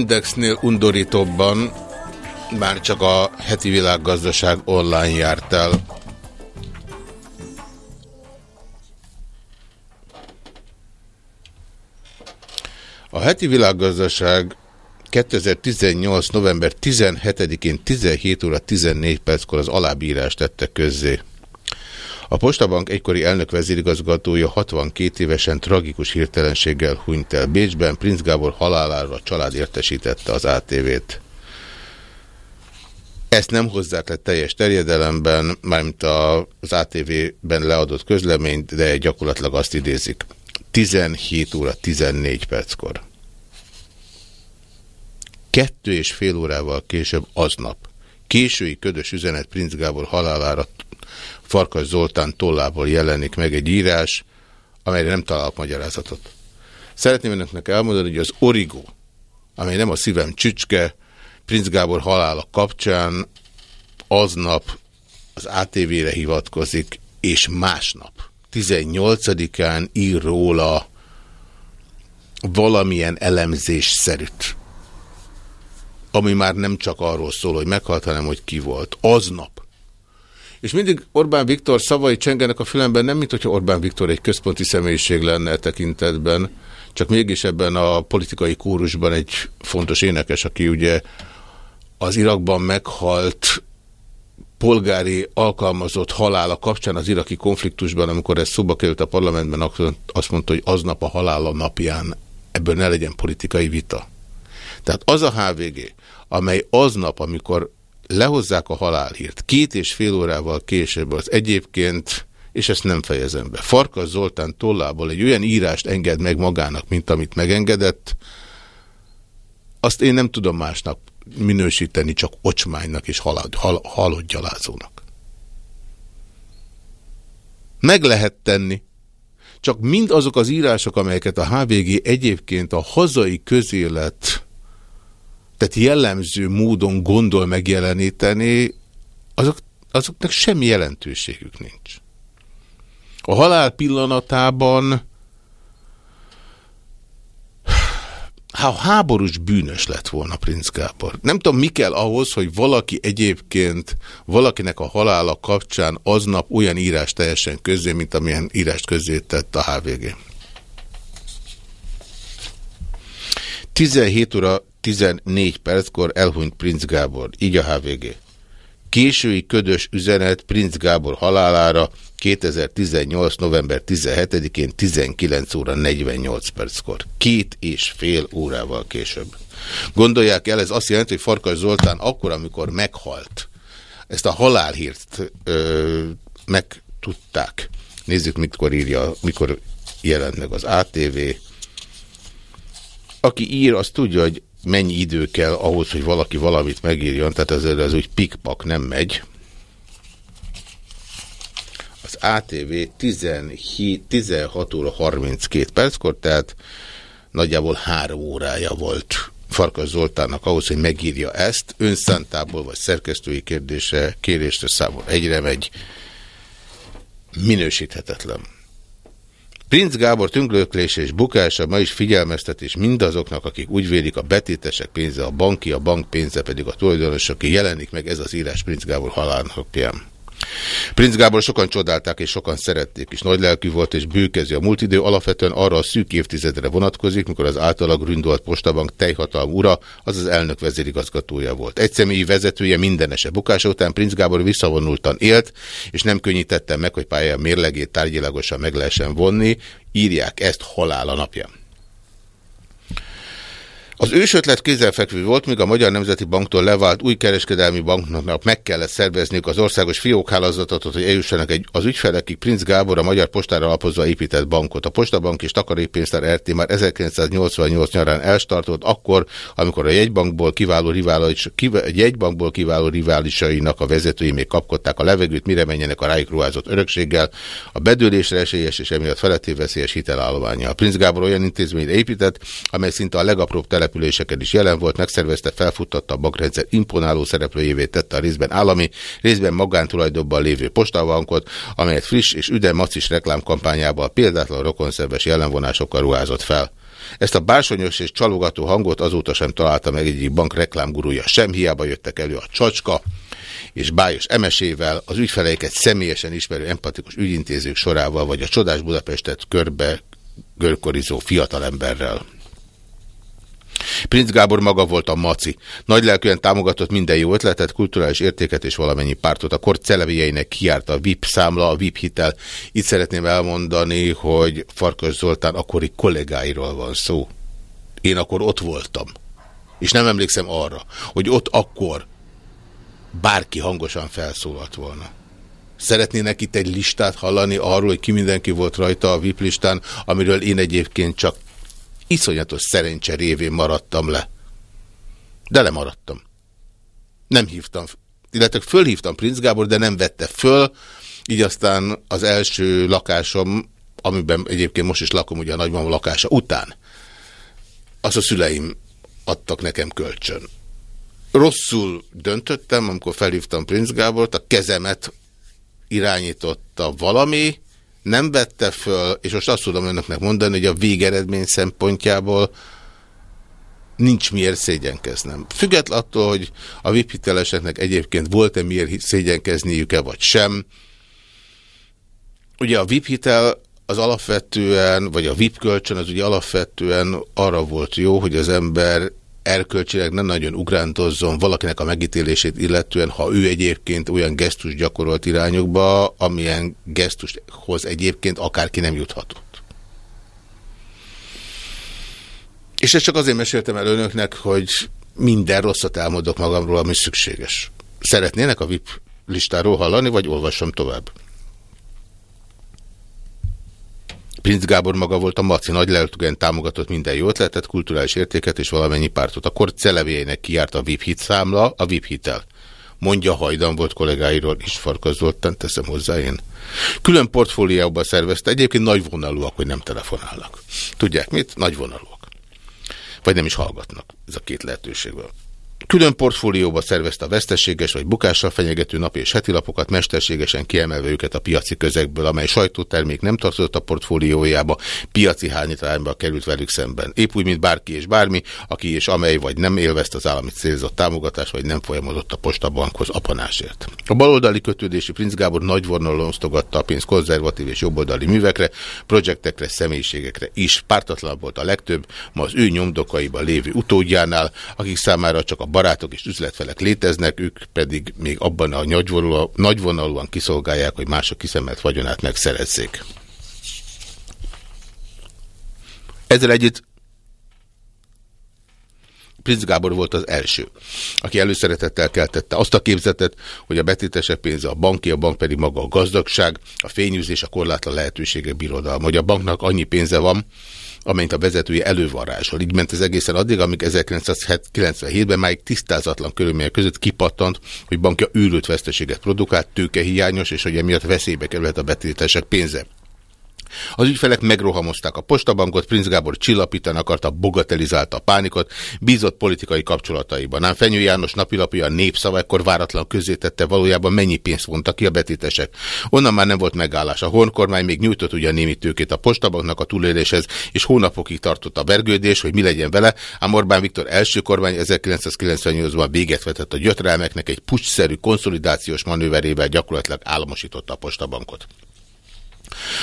Indexnél undorítóbban már csak a heti világgazdaság online járt el. A heti világgazdaság 2018. november 17-én 17 óra 14 perckor az alábírást tette közzé. A Postabank egykori elnök vezérigazgatója 62 évesen tragikus hirtelenséggel hunyt el Bécsben, Prince Gábor halálára a család értesítette az ATV-t. Ezt nem hozzák le teljes terjedelemben, mármint az ATV-ben leadott közleményt, de gyakorlatilag azt idézik. 17 óra 14 perckor. Kettő és fél órával később aznap. Késői ködös üzenet Prince Gábor halálára Farkas Zoltán tollából jelenik meg egy írás, amelyre nem találok magyarázatot. Szeretném önöknek elmondani, hogy az Origo, amely nem a szívem csücske, Prince Gábor halála kapcsán aznap az ATV-re hivatkozik, és másnap, 18-án ír róla valamilyen elemzés szerűt ami már nem csak arról szól, hogy meghalt, hanem hogy ki volt. Aznap. És mindig Orbán Viktor szavai csengenek a fülemben, nem mint hogyha Orbán Viktor egy központi személyiség lenne e tekintetben, csak mégis ebben a politikai kórusban egy fontos énekes, aki ugye az Irakban meghalt polgári alkalmazott halála kapcsán az iraki konfliktusban, amikor ez szóba került a parlamentben, akkor azt mondta, hogy aznap a halála napján ebből ne legyen politikai vita. Tehát az a HVG, amely aznap, amikor lehozzák a halálhírt, két és fél órával később az egyébként, és ezt nem fejezem be, Farkas Zoltán tollából egy olyan írást enged meg magának, mint amit megengedett, azt én nem tudom másnak minősíteni, csak ocsmánynak és halad, hal, halottgyalázónak. Meg lehet tenni, csak mind azok az írások, amelyeket a HVG egyébként a hazai közélet tehát jellemző módon gondol megjeleníteni, azok, azoknak semmi jelentőségük nincs. A halál pillanatában ha háborús bűnös lett volna Prince Gábor. Nem tudom, mi kell ahhoz, hogy valaki egyébként valakinek a halála kapcsán aznap olyan írás teljesen közzé, mint amilyen írást közzé tett a HVG. 17 óra 14 perckor elhunyt Prince Gábor, így a HVG. Késői ködös üzenet Prince Gábor halálára 2018. november 17-én 19 óra 48 perckor. Két és fél órával később. Gondolják el, ez azt jelenti, hogy Farkas Zoltán akkor, amikor meghalt, ezt a halálhírt ö, megtudták. Nézzük, mikor írja, mikor jelent meg az ATV. Aki ír, az tudja, hogy mennyi idő kell ahhoz, hogy valaki valamit megírjon, tehát ez, ez úgy pikpak nem megy. Az ATV 17, 16 óra 32 perckor, tehát nagyjából három órája volt Farkas Zoltánnak ahhoz, hogy megírja ezt, önszántából vagy szerkesztői kérdése, kérésre számol egyre megy, minősíthetetlen. Prince Gábor tünklőklése és bukása ma is figyelmeztetés mindazoknak, akik úgy vélik a betétesek pénze a banki, a bank pénze pedig a tulajdonosoké jelenik meg ez az írás Prince Gábor halálnapján. Prince Gábor sokan csodálták és sokan szerették is. Nagy lelkű volt és bőkező. A múlt idő alapvetően arra a szűk évtizedre vonatkozik, mikor az általa gründolt postabank teljhatalm ura, az az elnök vezérigazgatója volt. Egyszemélyi vezetője mindenese bukása után Prince Gábor visszavonultan élt, és nem könnyítette meg, hogy pályája mérlegét tárgyilagosan meg lehessen vonni. Írják ezt halála napján. Az ősötlet kézzelfekvő volt, míg a Magyar Nemzeti Banktól levált új kereskedelmi banknak meg kellett szervezniük az országos fiókhálózatot, hogy eljussanak egy, az ügyfelekig Prince Gábor a Magyar Postára alapozva épített bankot. A Postabank és Takarékpénztár RT már 1988 nyarán elstartott, akkor, amikor a jegybankból kiváló, rivális, kiv, jegybankból kiváló riválisainak a vezetői még kapkodták a levegőt, mire menjenek a rájuk ruházott örökséggel, a bedőlésre esélyes és emiatt feletté veszélyes hitelállománya. A Prince Gábor olyan intézményre épített, amely szinte a legapróbb tele településeken is jelen volt, megszervezte, felfuttatta a bankrendszer imponáló szereplőjévé tette a részben állami, részben magántulajdonban lévő postabankot, amelyet friss és üde macis reklámkampányával példátlan rokonszerves jelenvonásokkal ruházott fel. Ezt a bársonyos és csalogató hangot azóta sem találta meg egyik bank reklámgurúja sem, hiába jöttek elő a csacska, és bájos emesével, az ügyfeleiket személyesen ismerő empatikus ügyintézők sorával, vagy a csodás Budapestet körbe görkorizó fiatalemberrel. Prince Gábor maga volt a maci. Nagylelkűen támogatott minden jó ötletet, kulturális értéket és valamennyi pártot. A kor celevijeinek kiárt a VIP számla, a VIP hitel. Itt szeretném elmondani, hogy Farkas Zoltán akkori kollégáiról van szó. Én akkor ott voltam. És nem emlékszem arra, hogy ott akkor bárki hangosan felszólalt volna. Szeretnének itt egy listát hallani arról, hogy ki mindenki volt rajta a VIP listán, amiről én egyébként csak iszonyatos szerencse révén maradtam le. De lemaradtam. Nem hívtam, illetve fölhívtam Prince Gábor, de nem vette föl, így aztán az első lakásom, amiben egyébként most is lakom, ugye a nagymam lakása után, az a szüleim adtak nekem kölcsön. Rosszul döntöttem, amikor felhívtam Prince Gábort, a kezemet irányította valami, nem vette föl, és most azt tudom önöknek mondani, hogy a végeredmény szempontjából nincs miért szégyenkeznem. Független attól, hogy a VIP hiteleseknek egyébként volt-e miért szégyenkezniük-e, vagy sem. Ugye a VIP az alapvetően, vagy a VIP kölcsön az ugye alapvetően arra volt jó, hogy az ember erkölcsileg nem nagyon ugrántozzon valakinek a megítélését illetően, ha ő egyébként olyan gesztus gyakorolt irányokba, amilyen gesztushoz egyébként akárki nem juthatott. És ezt csak azért meséltem el önöknek, hogy minden rosszat elmondok magamról, ami szükséges. Szeretnének a VIP listáról hallani, vagy olvassam tovább? Prince Gábor maga volt a Maci, nagy leltügen támogatott minden jó ötletet, kulturális értéket és valamennyi pártot. A kor celevéjének kiárt a VIP hit számla, a VIP hitel. mondja hajdan volt kollégáiról is Farkas Zoltán, teszem hozzá én. Külön portfólióba szervezte, egyébként nagy vonalúak, hogy nem telefonálnak. Tudják mit? Nagy vonalúak. Vagy nem is hallgatnak. Ez a két lehetőség van. Külön portfólióba szervezte a veszteséges vagy bukással fenyegető napi és heti lapokat, mesterségesen kiemelve őket a piaci közegből, amely sajtótermék nem tartozott a portfóliójába, piaci hányítányba került velük szemben. Épp úgy, mint bárki és bármi, aki és amely vagy nem élvezte az állami célzott támogatást, vagy nem folyamodott a postabankhoz apanásért. A baloldali kötődési Prince Gábor nagy vonalon osztogatta a pénzt konzervatív és jobboldali művekre, projektekre, személyiségekre is. Pártatlan volt a legtöbb, ma az ő nyomdokaiban lévő utódjánál, akik számára csak a barátok és üzletfelek léteznek, ők pedig még abban a nagyvonalúan, kiszolgálják, hogy mások kiszemelt vagyonát megszerezzék. Ezzel együtt Prince Gábor volt az első, aki előszeretettel keltette azt a képzetet, hogy a betétesek pénze a banki, a bank pedig maga a gazdagság, a fényűzés, a korlátlan lehetősége birodalma. Hogy a banknak annyi pénze van, amelyet a vezetője elővarázsol. Így ment ez egészen addig, amíg 1997-ben máig tisztázatlan körülmények között kipattant, hogy bankja őrült veszteséget produkált, tőkehiányos, és hogy emiatt veszélybe kerülhet a betétesek pénze. Az ügyfelek megrohamozták a postabankot, Prince Gábor csillapítani akarta, bogatelizálta a pánikot, bízott politikai kapcsolataiban. Ám Fenyő János napilapja a népszava ekkor váratlan közzétette valójában mennyi pénzt vontak ki a betétesek. Onnan már nem volt megállás. A honkormány még nyújtott ugyan némi tőkét a postabanknak a túléléshez, és hónapokig tartott a vergődés, hogy mi legyen vele, ám Orbán Viktor első kormány 1998-ban véget vetett a gyötrelmeknek egy pucsszerű konszolidációs manőverével gyakorlatilag államosította a postabankot.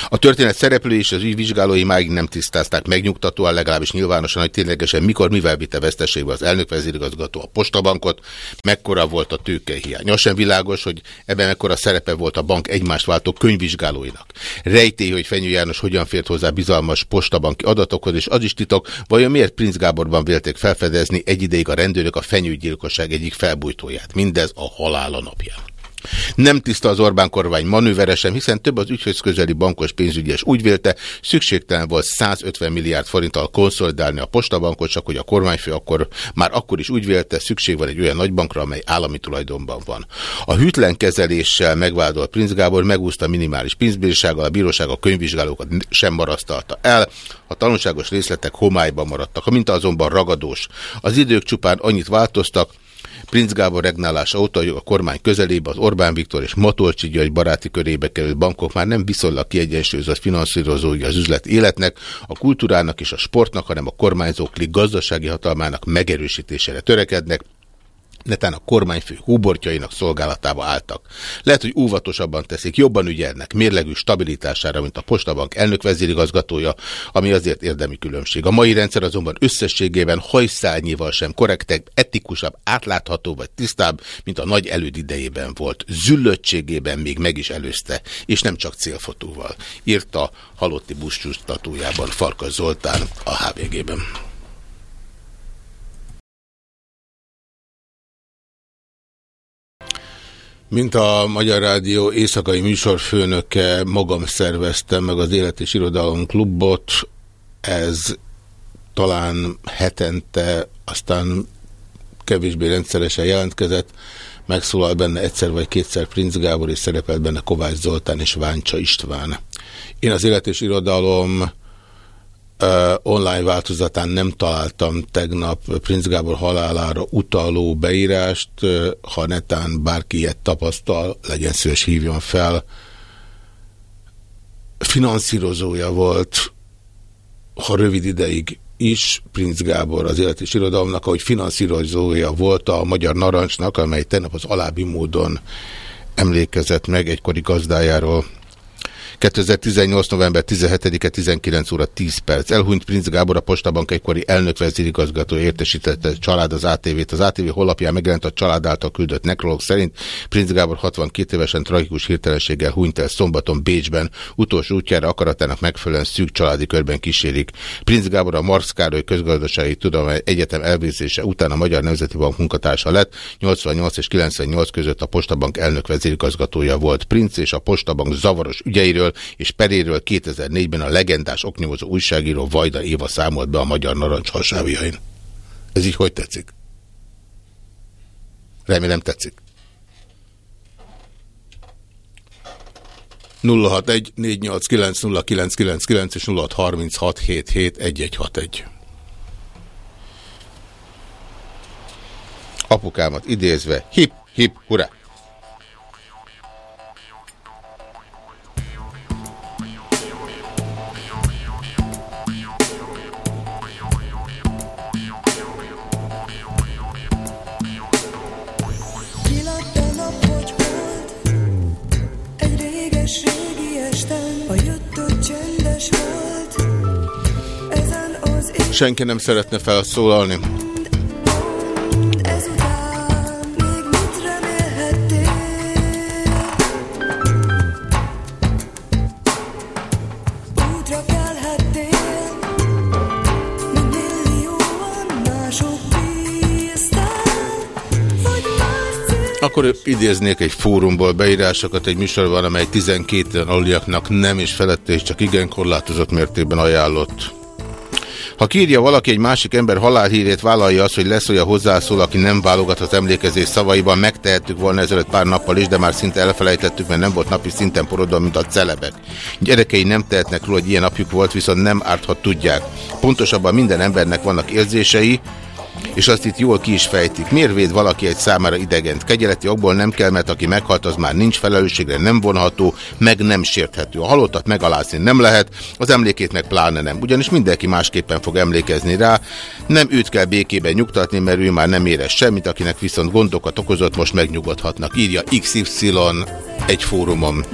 A történet szereplői és az ügy máig nem tisztázták megnyugtatóan, legalábbis nyilvánosan, hogy ténylegesen mikor, mivel vitte veszteségbe az elnök vezérigazgató a postabankot, mekkora volt a tőkehiány. Az sem világos, hogy ebben mekkora szerepe volt a bank egymást váltó könyvvizsgálóinak. Rejtély, hogy Fenyő János hogyan fért hozzá bizalmas postabanki adatokhoz, és az is titok, vajon miért Prince Gáborban vélték felfedezni egy ideig a rendőrök a fenyőgyilkosság egyik felbújtóját. Mindez a halála napján. Nem tiszta az Orbán kormány manővere sem, hiszen több az ügyhöz közeli bankos pénzügyes úgy vélte, szükségtelen volt 150 milliárd forinttal konszolidálni a postabankot, csak hogy a kormányfő akkor már akkor is úgy vélte, szükség van egy olyan nagybankra, amely állami tulajdonban van. A hűtlen kezeléssel megvádolt Prince Gábor megúszta minimális pénzbírsággal, a bíróság a könyvvizsgálókat sem marasztalta el, a tanulságos részletek homályban maradtak, a minta azonban ragadós. Az idők csupán annyit változtak, Prince Gábor regnálása óta a kormány közelébe az Orbán Viktor és Matolcsi György baráti körébe került bankok már nem viszonylag kiegyensúlyozott finanszírozói az üzlet életnek, a kultúrának és a sportnak, hanem a kormányzó gazdasági hatalmának megerősítésére törekednek, netán a kormányfő hóbortjainak szolgálatába álltak. Lehet, hogy óvatosabban teszik, jobban ügyelnek mérlegű stabilitására, mint a Postabank elnök vezérigazgatója, ami azért érdemi különbség. A mai rendszer azonban összességében hajszálnyival sem korrektebb, etikusabb, átlátható vagy tisztább, mint a nagy előd idejében volt. Züllöttségében még meg is előzte, és nem csak célfotóval. Írta halotti buszcsúsztatójában Farkas Zoltán a HVG-ben. Mint a Magyar Rádió éjszakai műsorfőnöke, magam szerveztem meg az Élet és Irodalom Klubot. Ez talán hetente, aztán kevésbé rendszeresen jelentkezett. Megszólal benne egyszer vagy kétszer Prince Gábor, és szerepelt benne Kovács Zoltán és Váncsa István. Én az Élet és Irodalom online változatán nem találtam tegnap Prince Gábor halálára utaló beírást, ha netán bárki ilyet tapasztal, legyen szíves hívjon fel. Finanszírozója volt, ha rövid ideig is Prince Gábor az élet és irodalomnak, ahogy finanszírozója volt a Magyar Narancsnak, amely tegnap az alábbi módon emlékezett meg egykori gazdájáról. 2018. november 17-e 19 óra 10 perc. Elhunyt Prince Gábor, a Postabank egykori elnök vezérigazgató értesítette család az ATV-t. Az ATV honlapján megjelent a család által küldött nekrológ szerint Prince Gábor 62 évesen tragikus hirtelenséggel hunyt el szombaton Bécsben. Utolsó útjára akaratának megfelelően szűk családi körben kísérik. Prince Gábor a Marx Károly Közgazdasági Tudomány Egyetem elvégzése után a Magyar Nemzeti Bank munkatársa lett. 88 és 98 között a Postabank elnök vezérigazgatója volt. Prince és a Postabank zavaros ügyeiről Peréről, és Peréről 2004-ben a legendás oknyomozó újságíró Vajda Éva számolt be a Magyar Narancs hasábjain. Ez így hogy tetszik? Remélem tetszik. 061 és 0636771161. Apukámat idézve, hip, hip, hurrá! Senki nem szeretne felszólalni. Akkor idéznék egy fórumból beírásokat egy műsorban, amely 12 aluliaknak nem és felette és csak igen korlátozott mértékben ajánlott. Ha kírja valaki egy másik ember halálhírét, vállalja azt, hogy lesz olyan hozzászól, aki nem válogat az emlékezés szavaiban, megtehettük volna ezelőtt pár nappal is, de már szinte elfelejtettük, mert nem volt napi szinten porodon, mint a celebek. Gyerekei nem tehetnek róla, hogy ilyen napjuk volt, viszont nem árt, ha tudják. Pontosabban minden embernek vannak érzései, és azt itt jól ki is fejtik. Miért véd valaki egy számára idegent? Kegyeleti okból nem kell, mert aki meghalt, az már nincs felelősségre, nem vonható, meg nem sérthető. A halottat megalázni nem lehet, az emlékét meg pláne nem. Ugyanis mindenki másképpen fog emlékezni rá. Nem őt kell békében nyugtatni, mert ő már nem érez semmit, akinek viszont gondokat okozott, most megnyugodhatnak. Írja XY egy fórumon.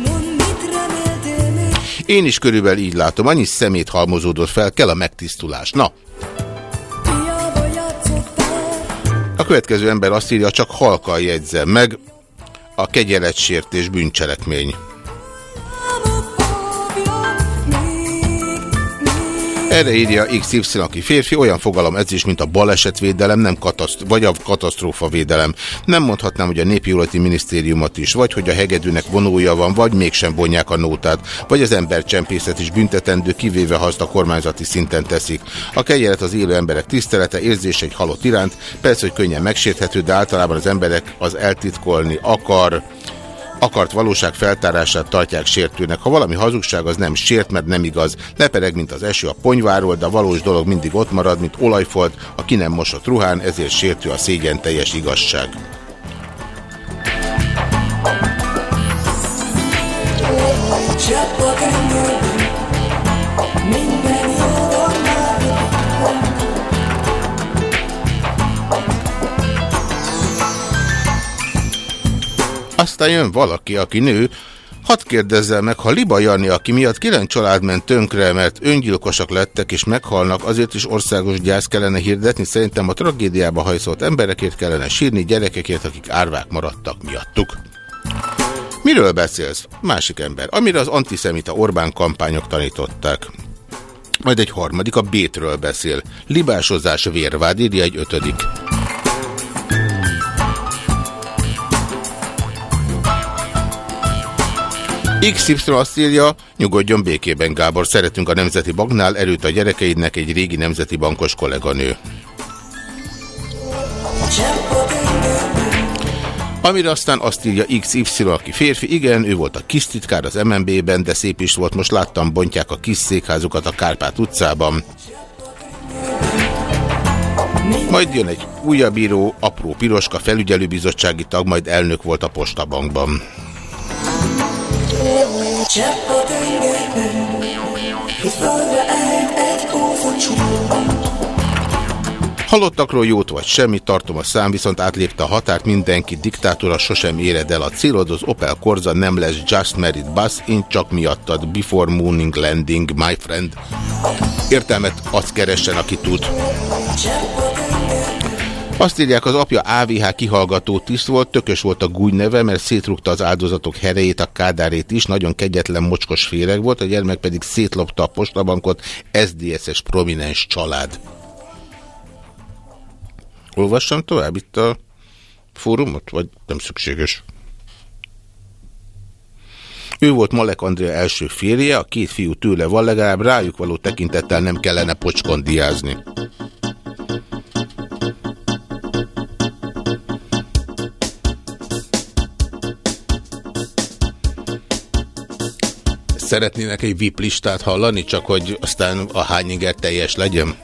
Én is körülbelül így látom, annyi szemét halmozódott fel, kell a megtisztulás. Na, A következő ember azt írja, csak halkan jegyzem meg, a kegyeletsértés bűncselekmény. Erre írja XY, aki férfi, olyan fogalom ez is, mint a balesetvédelem, nem kataszt vagy a katasztrófavédelem. Nem mondhatnám, hogy a népjólati minisztériumot is, vagy hogy a hegedűnek vonója van, vagy mégsem vonják a nótát, vagy az embercsempészet is büntetendő, kivéve ha azt a kormányzati szinten teszik. A kegyelet az élő emberek tisztelete, érzés egy halott iránt, persze, hogy könnyen megsérthető, de általában az emberek az eltitkolni akar, akart valóság feltárását tartják sértőnek. Ha valami hazugság, az nem sért, mert nem igaz. Lepereg, mint az eső a ponyváról, de a valós dolog mindig ott marad, mint olajfolt, a ki nem mosott ruhán, ezért sértő a szégyen teljes igazság. Csepp Aztán jön valaki, aki nő, Hadd kérdezzel meg, ha Liba Jani, aki miatt kilenc család ment tönkre, mert öngyilkosak lettek és meghalnak, azért is országos gyász kellene hirdetni, szerintem a tragédiába hajszolt emberekért kellene sírni, gyerekekért, akik árvák maradtak miattuk. Miről beszélsz? Másik ember. Amire az antiszemita Orbán kampányok tanították. Majd egy harmadik a Bétről beszél. Libásozás vérvád, írja egy ötödik. XY azt írja, nyugodjon békében Gábor, szeretünk a Nemzeti Banknál, erőt a gyerekeidnek egy régi Nemzeti Bankos kolléganő. Amire aztán azt írja XY, aki férfi, igen, ő volt a kis titkár az MNB-ben, de szép is volt, most láttam, bontják a kis székházukat a Kárpát utcában. Majd jön egy újabb író, apró piroska, felügyelőbizottsági tag, majd elnök volt a postabankban. Csepp a tengerben Itt földre ejt egy óvó csók Halottakról jót vagy semmi, tartom a szám, viszont átlépte a határt, mindenki diktátora sosem éred el a célod, az Opel Corza nem lesz just merit bus, én csak miattad, before mooning landing, my friend. Értelmet azt keressen, aki tud. Azt írják, az apja AVH kihallgató tiszt volt, tökös volt a gúny neve, mert szétrugta az áldozatok herejét, a kádárét is, nagyon kegyetlen mocskos féreg volt, a gyermek pedig szétlopta a postabankot, SDSS prominens család. Olvassam tovább itt a fórumot, vagy nem szükséges? Ő volt Malek Andrea első férje, a két fiú tőle van, legalább rájuk való tekintettel nem kellene pocskondiázni. Szeretnének egy VIP listát hallani, csak hogy aztán a hány inger teljes legyen?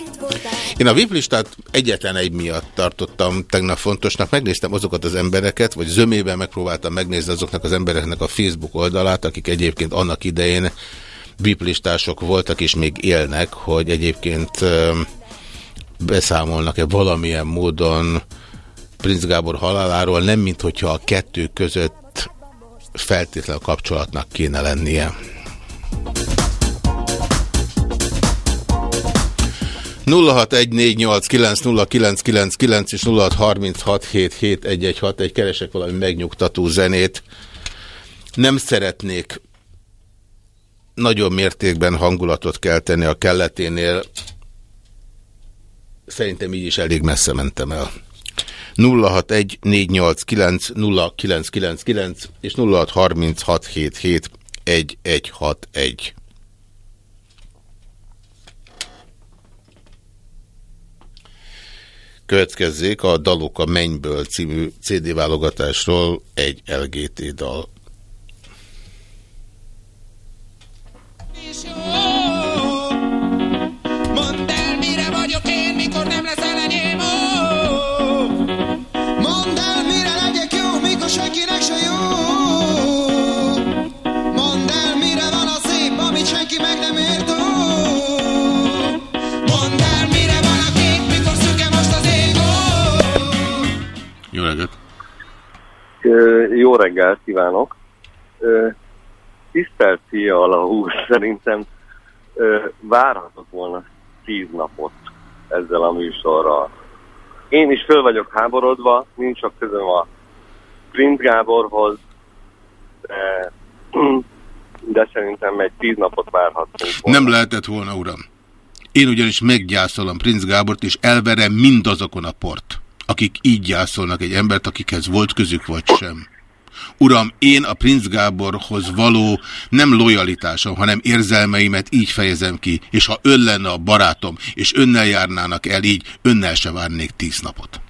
Én a VIP listát egyetlen egy miatt tartottam tegnap fontosnak. Megnéztem azokat az embereket, vagy zömében megpróbáltam megnézni azoknak az embereknek a Facebook oldalát, akik egyébként annak idején VIP listások voltak és még élnek, hogy egyébként beszámolnak-e valamilyen módon Prince Gábor haláláról, nem mint hogyha a kettő között feltétlenül kapcsolatnak kéne lennie. 0614890999 és 0636771161 keresek valami megnyugtató zenét. Nem szeretnék nagyon mértékben hangulatot kelteni a kelleténél. Szerintem így is elég messze mentem el. 0614890999 és 0636771161. Következzék a Dalok a Mennyből című CD válogatásról egy LGT dal. Mondd Jó reggelt kívánok! Tisztelt Szia Alahús, szerintem ö, várhatott volna tíz napot ezzel a műsorral. Én is föl vagyok háborodva, nincs sok közöm a Prince Gáborhoz, de, de szerintem egy tíz napot várhatunk volna. Nem lehetett volna, uram. Én ugyanis meggyászolom Prince Gábort, és elverem mindazokon a port, akik így gyászolnak egy embert, akikhez volt közük vagy sem. Uram, én a Prince Gáborhoz való nem lojalitásom, hanem érzelmeimet így fejezem ki, és ha ön lenne a barátom, és önnel járnának el így, önnel se várnék tíz napot.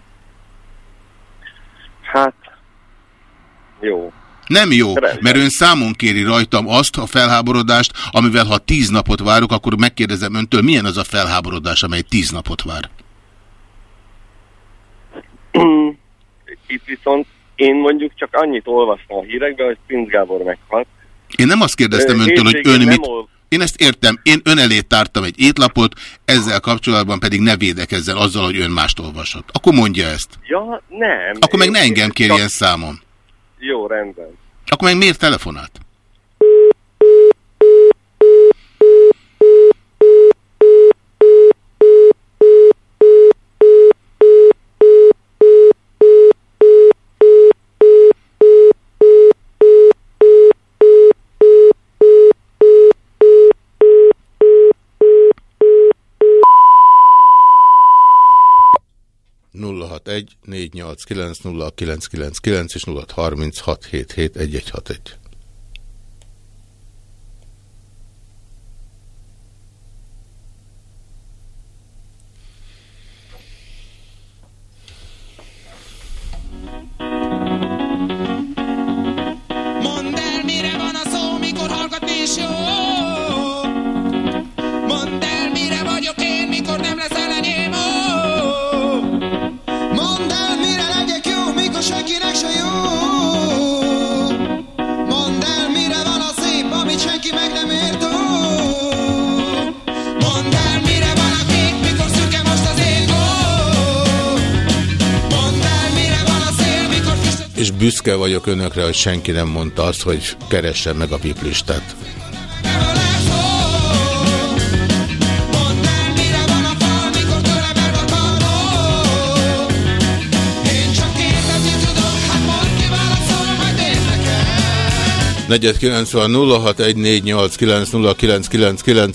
Hát, jó. Nem jó, mert ön számon kéri rajtam azt a felháborodást, amivel ha tíz napot várok, akkor megkérdezem öntől, milyen az a felháborodás, amely tíz napot vár. Itt viszont én mondjuk csak annyit olvastam a hírekben, hogy Prince Gábor meghalt. Én nem azt kérdeztem öntől, hogy ön mit... Én ezt értem. Én ön elé tártam egy étlapot, ezzel kapcsolatban pedig ne védekezzen azzal, hogy ön mást olvasott. Akkor mondja ezt. Ja, nem. Akkor meg Én- ne engem kérjen csak- számon. Jó, rendben. Akkor meg miért telefonált? 061 489 0999 és 0636771161. büszke vagyok önökre, hogy senki nem mondta azt, hogy keresse meg a piplistát. negyed 90 06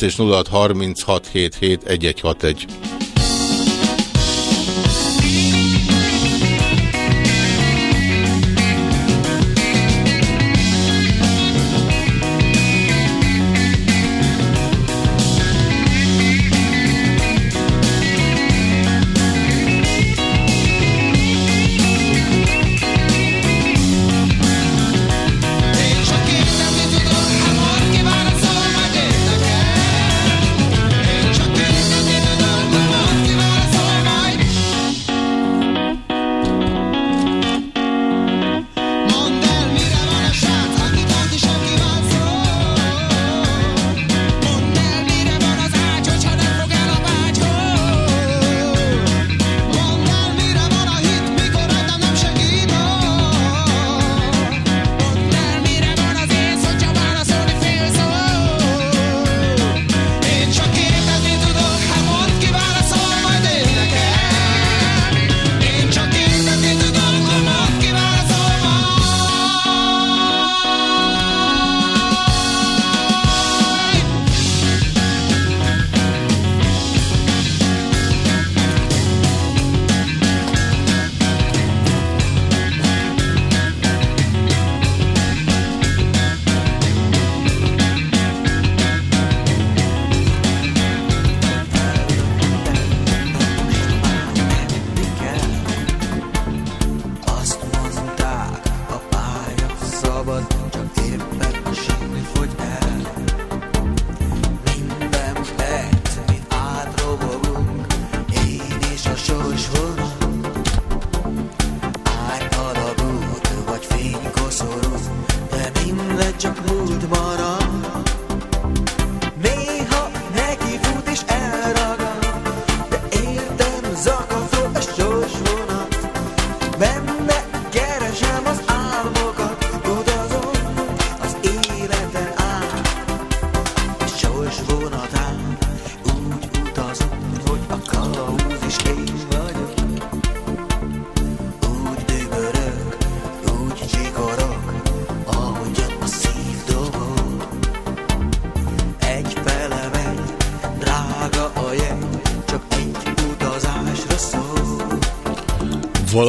és 06 36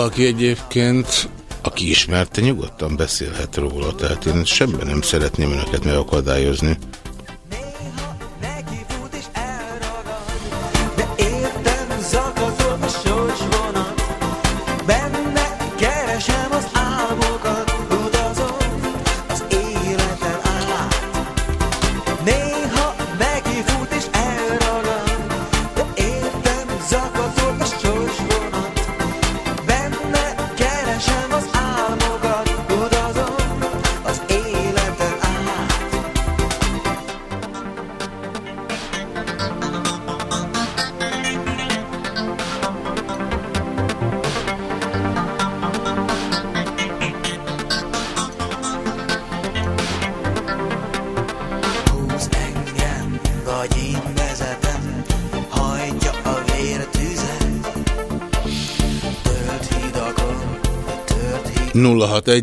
Valaki egyébként, aki ismerte, nyugodtan beszélhet róla, tehát én semben nem szeretném önöket megakadályozni.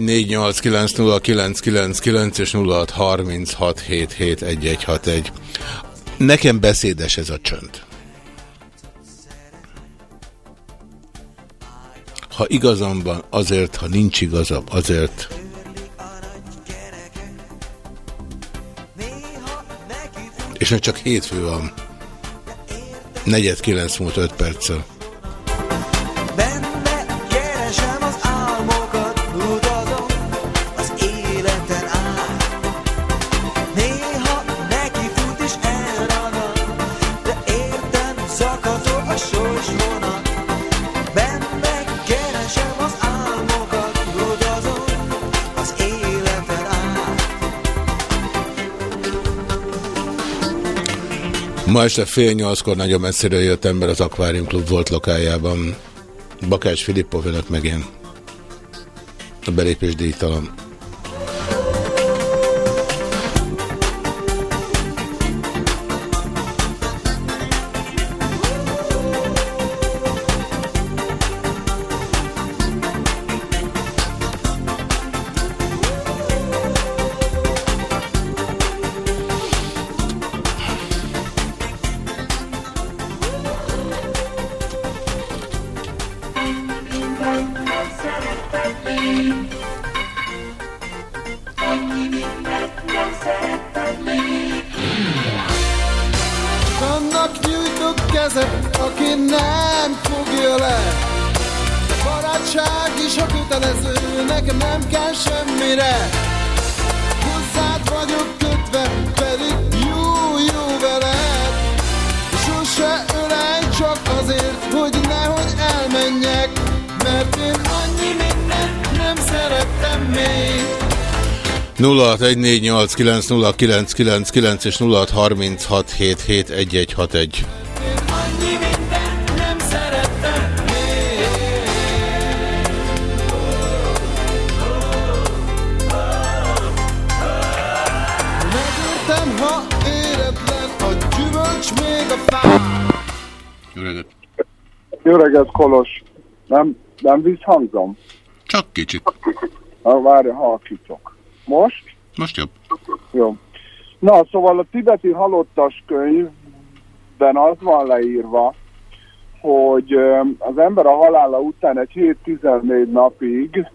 0614890999 és 0636771161. Nekem beszédes ez a csönd. Ha igazam van, azért, ha nincs igazam, azért. És még csak hétfő van. Negyed kilenc múlt öt perccel. Ma este fél nyolckor nagyon messziről jött ember az Aquarium Club volt lokájában. Bakács Filippov, önök meg én. A belépés díjtalan. 0614890999 és 0636771161. Jó reggelt! Jó reggelt, Kolos! Nem, nem visszhangzom? Csak kicsit. Na, várj, halkítok. Most? Most jobb. Jó. Na, szóval a tibeti halottas könyvben az van leírva, hogy az ember a halála után egy 7-14 napig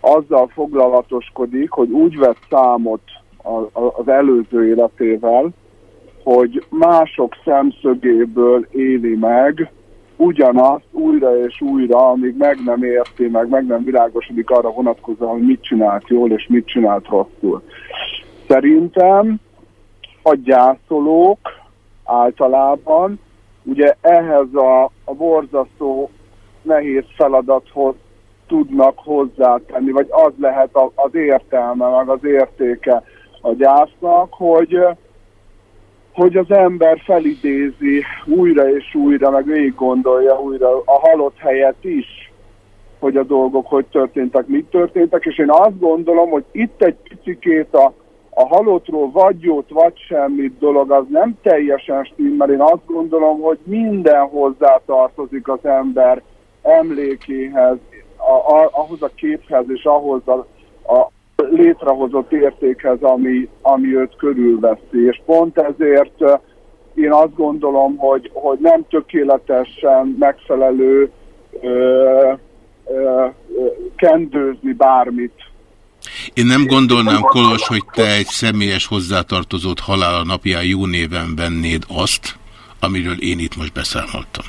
azzal foglalatoskodik, hogy úgy vett számot az előző életével, hogy mások szemszögéből éli meg ugyanazt újra és újra, amíg meg nem érti, meg meg nem világosodik arra vonatkozóan, hogy mit csinált jól és mit csinált rosszul. Szerintem a gyászolók általában ugye ehhez a, a borzasztó nehéz feladathoz tudnak hozzátenni, vagy az lehet az értelme, meg az értéke a gyásznak, hogy hogy az ember felidézi újra és újra, meg végig gondolja újra a halott helyet is, hogy a dolgok hogy történtek, mit történtek, és én azt gondolom, hogy itt egy picikét a, a halottról vagy jót, vagy semmit dolog, az nem teljesen stimmel. Én azt gondolom, hogy minden hozzá tartozik az ember emlékéhez, a, a, ahhoz a képhez és ahhoz a, a létrehozott értékhez, ami, ami őt körülveszi. És pont ezért eh, én azt gondolom, hogy, hogy nem tökéletesen megfelelő ö, kendőzni bármit. Én nem gondolnám, Kolos, hogy te egy személyes hozzátartozót halála napján jó néven vennéd azt, amiről én itt most beszámoltam.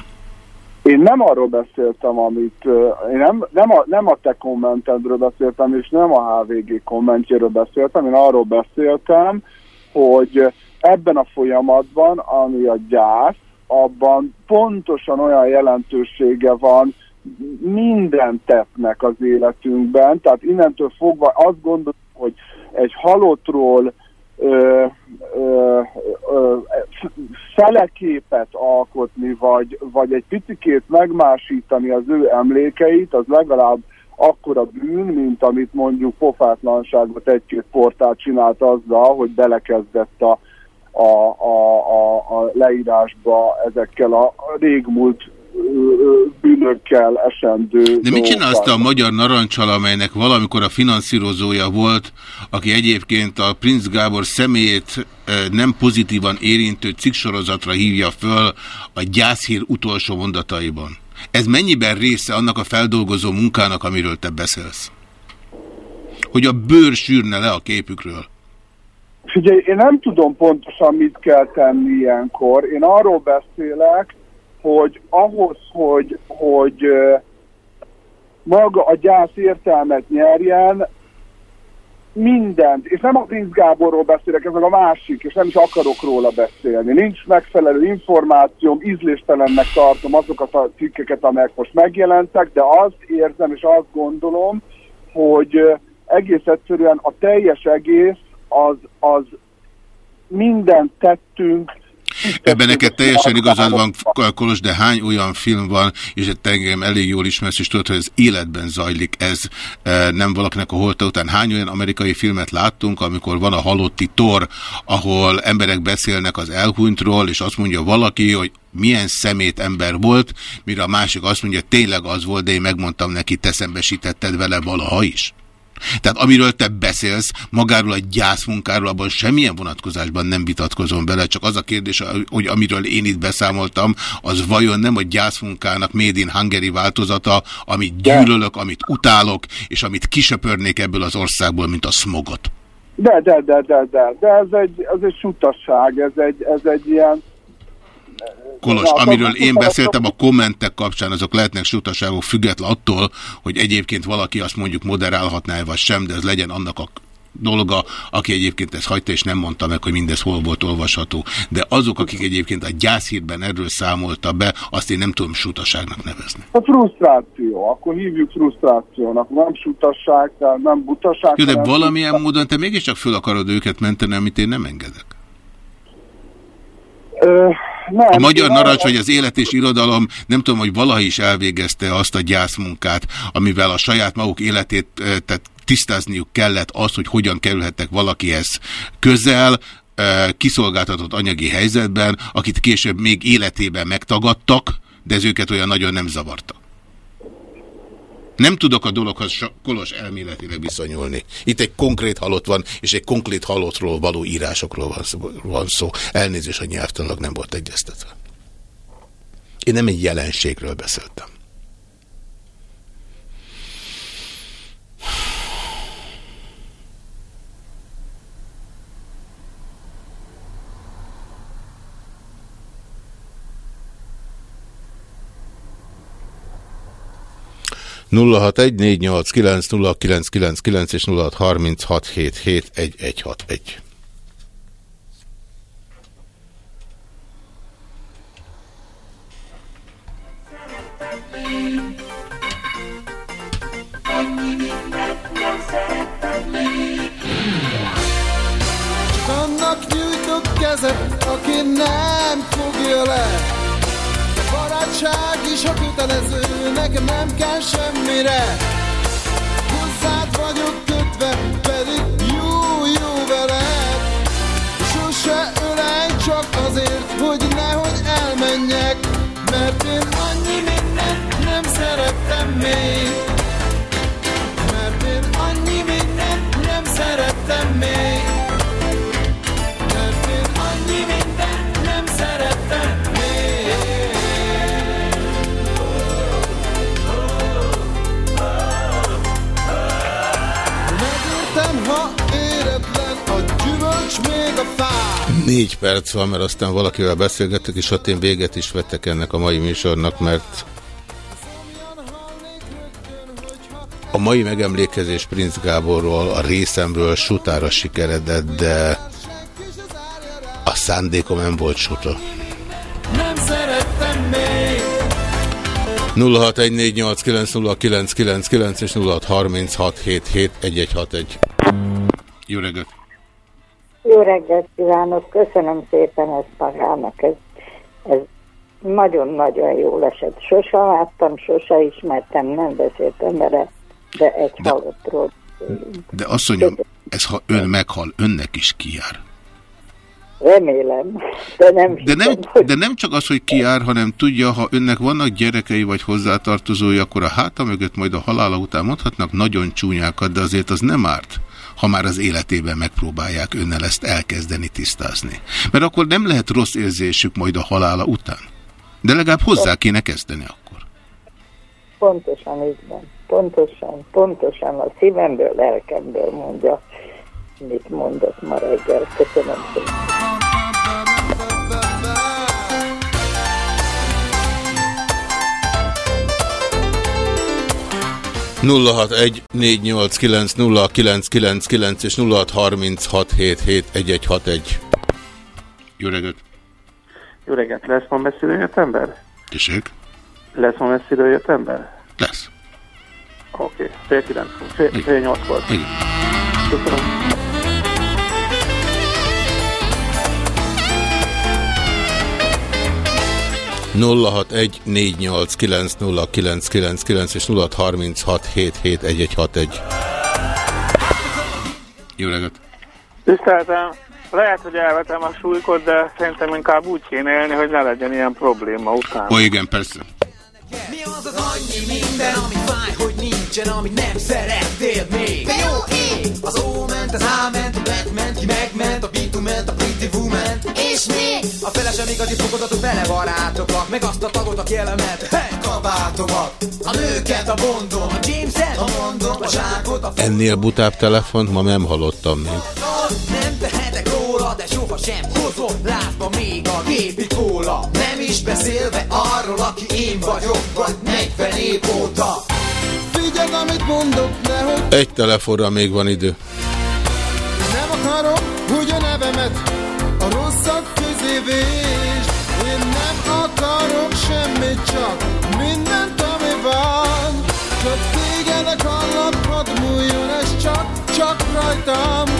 Én nem arról beszéltem, amit, én nem, nem, a, nem a te kommentedről beszéltem, és nem a HVG kommentjéről beszéltem, én arról beszéltem, hogy ebben a folyamatban, ami a gyász, abban pontosan olyan jelentősége van minden tettnek az életünkben, tehát innentől fogva azt gondolom, hogy egy halottról ö, ö, ö, szeleképet alkotni, vagy, vagy egy picikét megmásítani az ő emlékeit, az legalább akkora bűn, mint amit mondjuk pofátlanságot egy-két portál csinált azzal, hogy belekezdett a, a, a, a, a leírásba ezekkel a régmúlt bűnökkel esendő De mit csinálsz te a. Magyar Narancsal, amelynek valamikor a finanszírozója volt, aki egyébként a Prince Gábor személyét eh, nem pozitívan érintő cikksorozatra hívja föl a gyászhír utolsó mondataiban? Ez mennyiben része annak a feldolgozó munkának, amiről te beszélsz? Hogy a bőr sűrne le a képükről. Figyelj, én nem tudom pontosan mit kell tenni ilyenkor. Én arról beszélek, hogy ahhoz, hogy, hogy maga a gyász értelmet nyerjen, mindent, és nem a Prince Gáborról beszélek, ez a másik, és nem is akarok róla beszélni. Nincs megfelelő információm, ízléstelennek tartom azokat a cikkeket, amelyek most megjelentek, de azt érzem és azt gondolom, hogy egész egyszerűen a teljes egész az, az mindent tettünk, Ebben neked teljesen igazad van, Kolos, de hány olyan film van, és te engem elég jól ismersz, és tudod, hogy az életben zajlik ez, e, nem valakinek a holta után. Hány olyan amerikai filmet láttunk, amikor van a halotti tor, ahol emberek beszélnek az elhunytról, és azt mondja valaki, hogy milyen szemét ember volt, mire a másik azt mondja, tényleg az volt, de én megmondtam neki, te szembesítetted vele valaha is. Tehát amiről te beszélsz, magáról a gyászmunkáról, abban semmilyen vonatkozásban nem vitatkozom bele, csak az a kérdés, hogy amiről én itt beszámoltam, az vajon nem a gyászmunkának Made in Hungary változata, amit gyűlölök, amit utálok, és amit kisöpörnék ebből az országból, mint a smogot. De, de, de, de, de, de ez egy, ez egy sutasság, ez egy, ez egy ilyen... Kolos, amiről én beszéltem a kommentek kapcsán, azok lehetnek sutaságok független attól, hogy egyébként valaki azt mondjuk moderálhatná vagy sem, de ez legyen annak a dolga, aki egyébként ezt hagyta és nem mondta meg, hogy mindez hol volt olvasható. De azok, akik egyébként a gyászhírben erről számolta be, azt én nem tudom sutaságnak nevezni. A frusztráció, akkor hívjuk frusztrációnak, nem sutasság, nem butaság. Jó, de valamilyen módon te mégiscsak föl akarod őket menteni, amit én nem engedek. Nem, A magyar narancs, vagy az élet és irodalom, nem tudom, hogy valaha is elvégezte azt a gyászmunkát, amivel a saját maguk életét eh, tehát tisztázniuk kellett azt, hogy hogyan kerülhettek valakihez közel, kiszolgáltatott anyagi helyzetben, akit később még életében megtagadtak, de ez őket olyan nagyon nem zavarta. Nem tudok a dologhoz kolos elméletileg viszonyulni. Itt egy konkrét halott van, és egy konkrét halottról való írásokról van szó. Elnézést, a nyelvtanilag nem volt egyeztetve. Én nem egy jelenségről beszéltem. 0614890999 és 0636771161. Annak nyújtok kezet, aki nem fogja le Barátság is a kötelező, nekem nem kell semmire. Hozzád vagyok kötve, pedig jó, jó veled. Sose ölej csak azért, hogy nehogy elmenjek Mert én annyi mindent nem szerettem még Négy perc van, mert aztán valakivel beszélgetek, és ott én véget is vettek ennek a mai műsornak, mert a mai megemlékezés Prince Gáborról, a részemről sutára sikeredett, de a szándékom nem volt suta. Nem szerettem még 0614890999 és 0636771161. Jó reggelt! Jó reggelt kívánok, köszönöm szépen ezt magának, ez, ez nagyon-nagyon jó esett. Sose láttam, sose ismertem, nem beszéltem vele, de egy de, halottról. De asszonyom, ez ha ön meghal, önnek is kijár. Remélem, de nem De nem, de nem csak az, hogy kijár, hanem tudja, ha önnek vannak gyerekei vagy hozzátartozói, akkor a háta mögött majd a halála után mondhatnak nagyon csúnyákat, de azért az nem árt, ha már az életében megpróbálják önnel ezt elkezdeni tisztázni. Mert akkor nem lehet rossz érzésük majd a halála után. De legalább hozzá kéne kezdeni akkor. Pontosan így van. Pontosan, pontosan a szívemből, lelkemből mondja, mit mondott ma reggel. Köszönöm szépen. 061-489-0999 és 0636771161. Jó reggelt! Jó reggelt, lesz ma messziről jött ember? Tessék? Lesz ma messziről jött ember? Lesz. Oké, okay. fél kilenc, fél, fél nyolc volt. Igen. Köszönöm. 0614890999 és 0636771161. Jó reggelt! Tiszteltem, lehet, hogy elvetem a súlykot, de szerintem inkább úgy kéne élni, hogy ne legyen ilyen probléma utána. Ó, igen, persze. Mi az az annyi minden, ami fáj, hogy nincsen, amit nem szerettél még De jó ég! Az ó ment, az á ment, a black ment, ki megment, a pretty woman És mi? A felesem igazi fokozatú fele barátokat Meg azt a tagot, aki elemet, hey, kabátomat A nőket, a bondon, a James-et, a mondom, a zsákot, a Ennél butább telefont ma nem hallottam még. nem tehetek róla, de soha sem hozott Látva még a gépi kóla Nem is beszélve arról, aki én vagyok Vagy 40 év óta Figyeld, amit mondok, nehogy Egy telefonra még van idő. nem akarom, hogy a nevemet vésd. Én nem akarok semmit, csak mindent, ami van. Csak téged akarlak, hadd múljon ez csak, csak rajtam.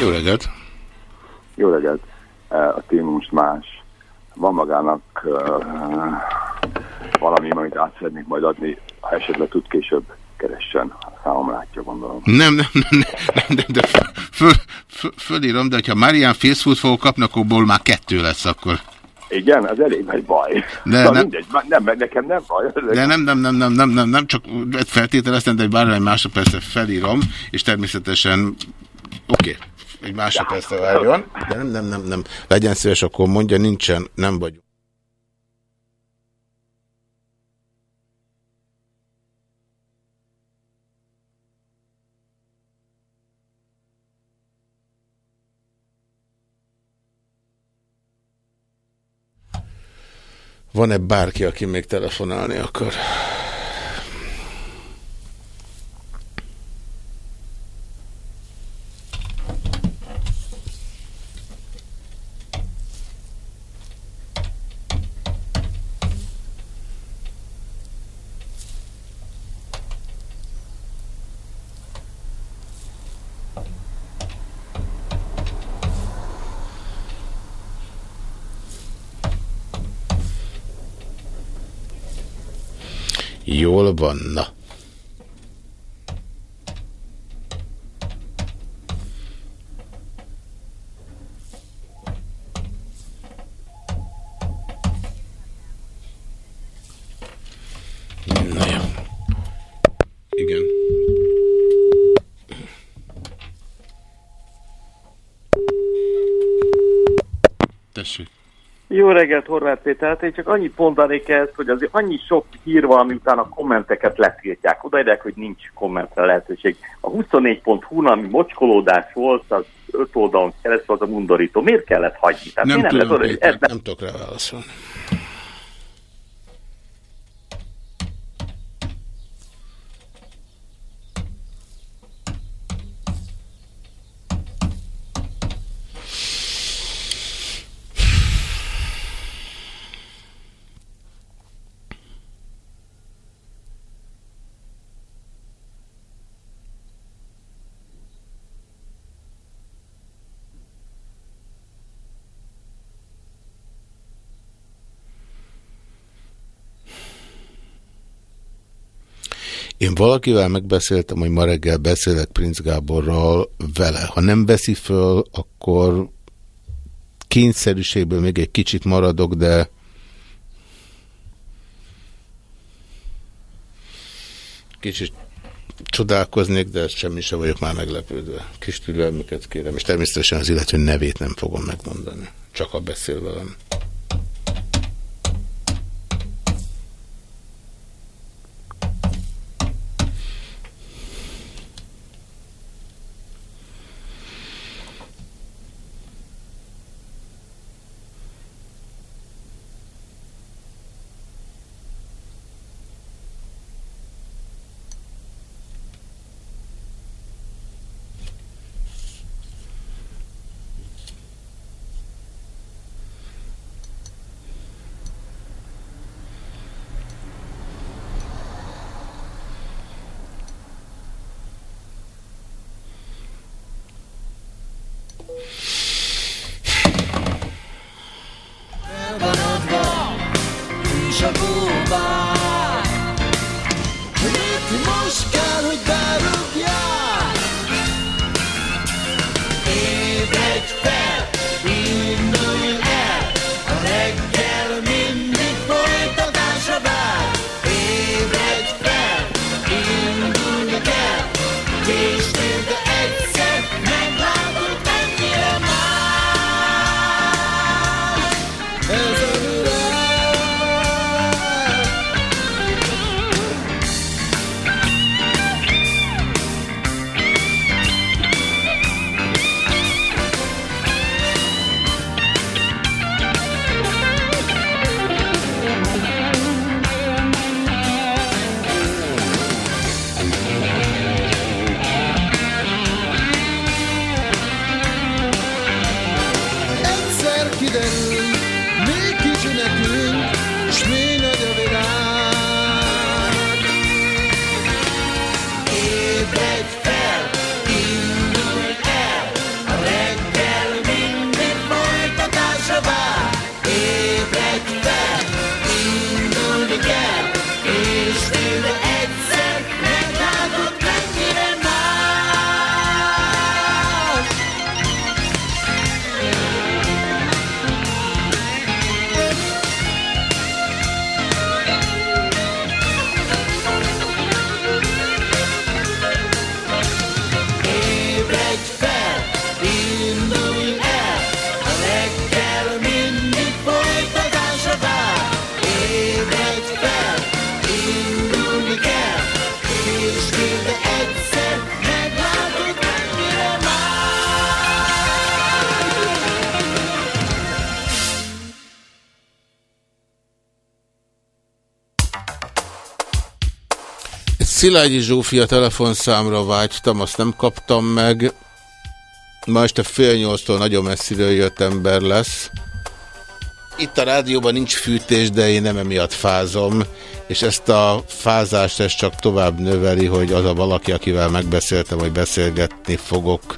Jó reggelt! Jó reggelt! Eh, A téma most más. Van magának uh, valami, amit át szeretnék majd adni, ha esetleg tud később keressen. Számom látja, gondolom. Nem, nem, nem, nem, nem de, föl, föl, fölírom, de ha Marian Facebook fogok kapni, akkor abból már kettő lesz akkor. Igen, az elég nagy baj. De Na, nem- mindegy, nem, mert nekem nem baj. De nem, nem, nem, nem, nem, nem, nem csak feltételeztem, de bármely másodpercre felírom, és természetesen, oké, egy másodpercre várjon, de nem, nem, nem, nem, legyen szíves, akkor mondja, nincsen, nem vagyunk. Van-e bárki, aki még telefonálni akar? Jól van, na. Jó reggelt, Horváth Péter. Hát én csak annyit mondanék ezt, hogy azért annyi sok hír van, ami utána a kommenteket letiltják. Odaideg, hogy nincs kommentre lehetőség. A 24.hu, ami mocskolódás volt, az öt oldalon keresztül az a mundorító. Miért kellett hagyni? Tehát Nem miért tudom, ez nem- nem tudok rá válaszolni. Én valakivel megbeszéltem, hogy ma reggel beszélek Prince Gáborral vele. Ha nem veszi föl, akkor kényszerűségből még egy kicsit maradok, de kicsit csodálkoznék, de semmi sem vagyok már meglepődve. Kis türelmüket kérem, és természetesen az illető nevét nem fogom megmondani. Csak a beszél velem. Szilágyi Zsófia telefonszámra vágytam, azt nem kaptam meg. Ma este fél nyolctól nagyon messziről jött ember lesz. Itt a rádióban nincs fűtés, de én nem emiatt fázom, és ezt a fázást ezt csak tovább növeli, hogy az a valaki, akivel megbeszéltem, hogy beszélgetni fogok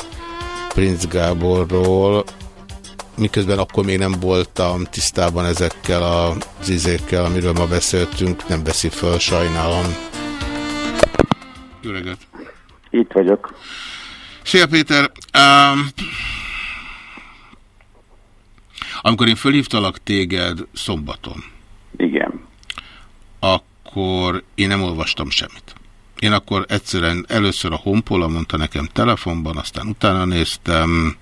Prince Gáborról, miközben akkor még nem voltam tisztában ezekkel az izékkel, amiről ma beszéltünk, nem veszi föl, sajnálom. Jó reggelt! Itt vagyok. Szia Péter! Um, amikor én fölhívtalak téged szombaton, Igen. akkor én nem olvastam semmit. Én akkor egyszerűen először a Honpola mondta nekem telefonban, aztán utána néztem,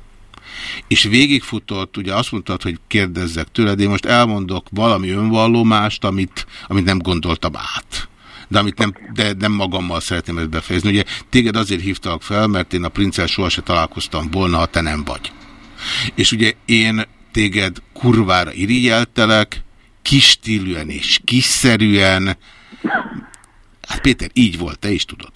és végigfutott, ugye azt mondtad, hogy kérdezzek tőled, én most elmondok valami önvallomást, amit, amit nem gondoltam át de amit nem, de nem magammal szeretném ezt befejezni. Ugye téged azért hívtak fel, mert én a princel sohasem találkoztam volna, ha te nem vagy. És ugye én téged kurvára irigyeltelek, kistílűen és kiszerűen. Hát Péter, így volt, te is tudod.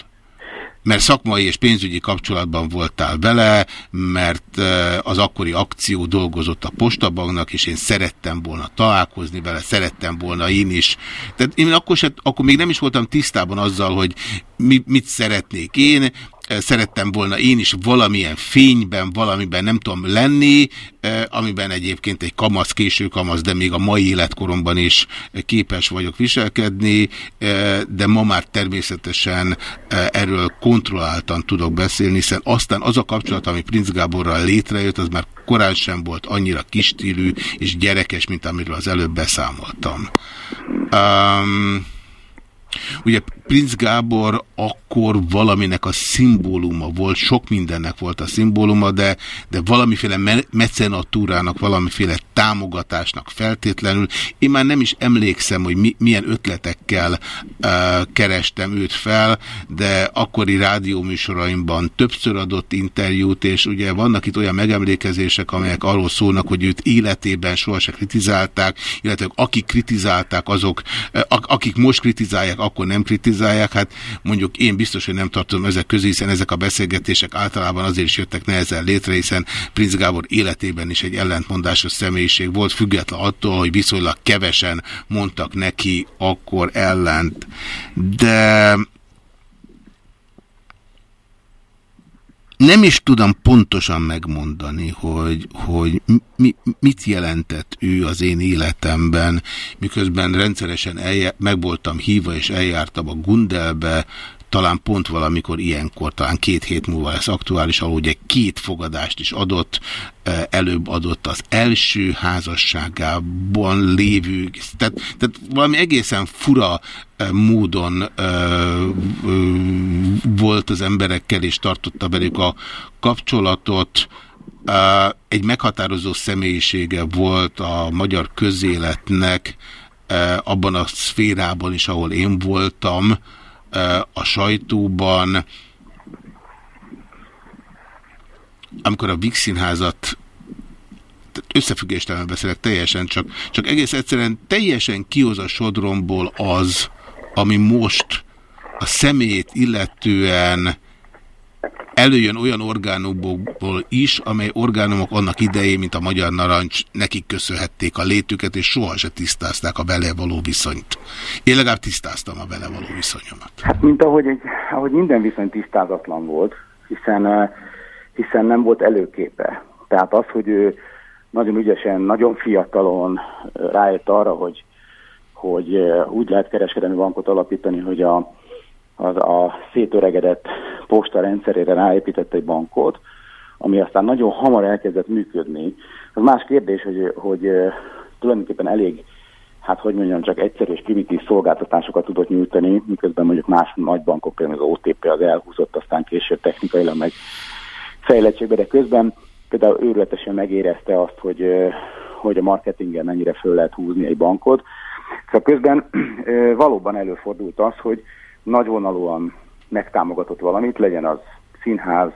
Mert szakmai és pénzügyi kapcsolatban voltál vele, mert az akkori akció dolgozott a postabanknak, és én szerettem volna találkozni vele, szerettem volna én is. Tehát én akkor, se, akkor még nem is voltam tisztában azzal, hogy mi, mit szeretnék én, szerettem volna én is valamilyen fényben, valamiben nem tudom lenni, eh, amiben egyébként egy kamasz, késő kamasz, de még a mai életkoromban is képes vagyok viselkedni, eh, de ma már természetesen erről kontrolláltan tudok beszélni, hiszen aztán az a kapcsolat, ami Prince Gáborral létrejött, az már korán sem volt annyira kistílű és gyerekes, mint amiről az előbb beszámoltam. Um, Ugye Prince Gábor akkor valaminek a szimbóluma volt, sok mindennek volt a szimbóluma, de, de valamiféle me mecenatúrának, valamiféle támogatásnak feltétlenül. Én már nem is emlékszem, hogy mi, milyen ötletekkel uh, kerestem őt fel, de akkori rádióműsoraimban többször adott interjút, és ugye vannak itt olyan megemlékezések, amelyek arról szólnak, hogy őt életében sohasem kritizálták, illetve akik kritizálták, azok, uh, akik most kritizálják, akkor nem kritizálják. Hát mondjuk én biztos, hogy nem tartom ezek közé, hiszen ezek a beszélgetések általában azért is jöttek nehezen létre, hiszen Prince Gábor életében is egy ellentmondásos személyiség volt, független attól, hogy viszonylag kevesen mondtak neki akkor ellent. De nem is tudom pontosan megmondani, hogy, hogy mi, mit jelentett ő az én életemben, miközben rendszeresen eljá, meg voltam hívva és eljártam a Gundelbe, talán pont valamikor ilyenkor, talán két hét múlva lesz aktuális, ahol ugye két fogadást is adott, előbb adott az első házasságában lévő, tehát, tehát valami egészen fura módon ö, ö, volt az emberekkel, és tartotta velük a kapcsolatot. Egy meghatározó személyisége volt a magyar közéletnek abban a szférában is, ahol én voltam, a sajtóban, amikor a Vix Színházat összefüggéstelen beszélek teljesen, csak, csak egész egyszerűen teljesen kihoz a sodromból az, ami most a szemét illetően előjön olyan orgánumokból is, amely orgánumok annak idején, mint a Magyar Narancs, nekik köszönhették a létüket, és soha tisztázták a vele való viszonyt. Én legalább tisztáztam a vele való viszonyomat. Hát, mint ahogy, egy, ahogy minden viszony tisztázatlan volt, hiszen, hiszen nem volt előképe. Tehát az, hogy ő nagyon ügyesen, nagyon fiatalon rájött arra, hogy, hogy úgy lehet kereskedelmi bankot alapítani, hogy a az a szétöregedett posta rendszerére ráépített egy bankot, ami aztán nagyon hamar elkezdett működni. Az más kérdés, hogy, hogy tulajdonképpen elég, hát hogy mondjam, csak egyszerű és primitív szolgáltatásokat tudott nyújtani, miközben mondjuk más nagy bankok, például az OTP az elhúzott, aztán később technikailag meg fejlettségbe, de közben például őrületesen megérezte azt, hogy, hogy a marketingen mennyire föl lehet húzni egy bankot. Szóval közben valóban előfordult az, hogy nagyvonalúan megtámogatott valamit, legyen az színház,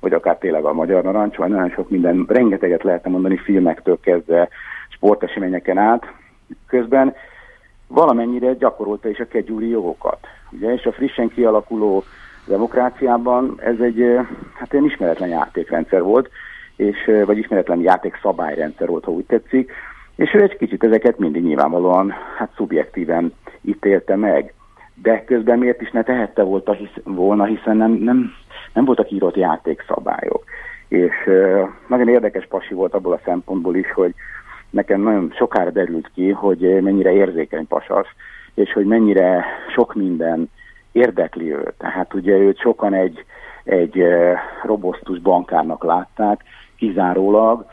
vagy akár tényleg a Magyar Narancs, vagy nagyon sok minden, rengeteget lehetne mondani filmektől kezdve sporteseményeken át. Közben valamennyire gyakorolta is a kegyúri jogokat. Ugye, és a frissen kialakuló demokráciában ez egy hát egy ismeretlen játékrendszer volt, és, vagy ismeretlen játékszabályrendszer volt, ha úgy tetszik, és ő egy kicsit ezeket mindig nyilvánvalóan hát szubjektíven ítélte meg de közben miért is ne tehette volta, hisz, volna, hiszen nem, nem, nem voltak írott játékszabályok. És uh, nagyon érdekes pasi volt abból a szempontból is, hogy nekem nagyon sokára derült ki, hogy mennyire érzékeny pasas, és hogy mennyire sok minden érdekli őt. Tehát ugye őt sokan egy, egy robosztus bankárnak látták, kizárólag,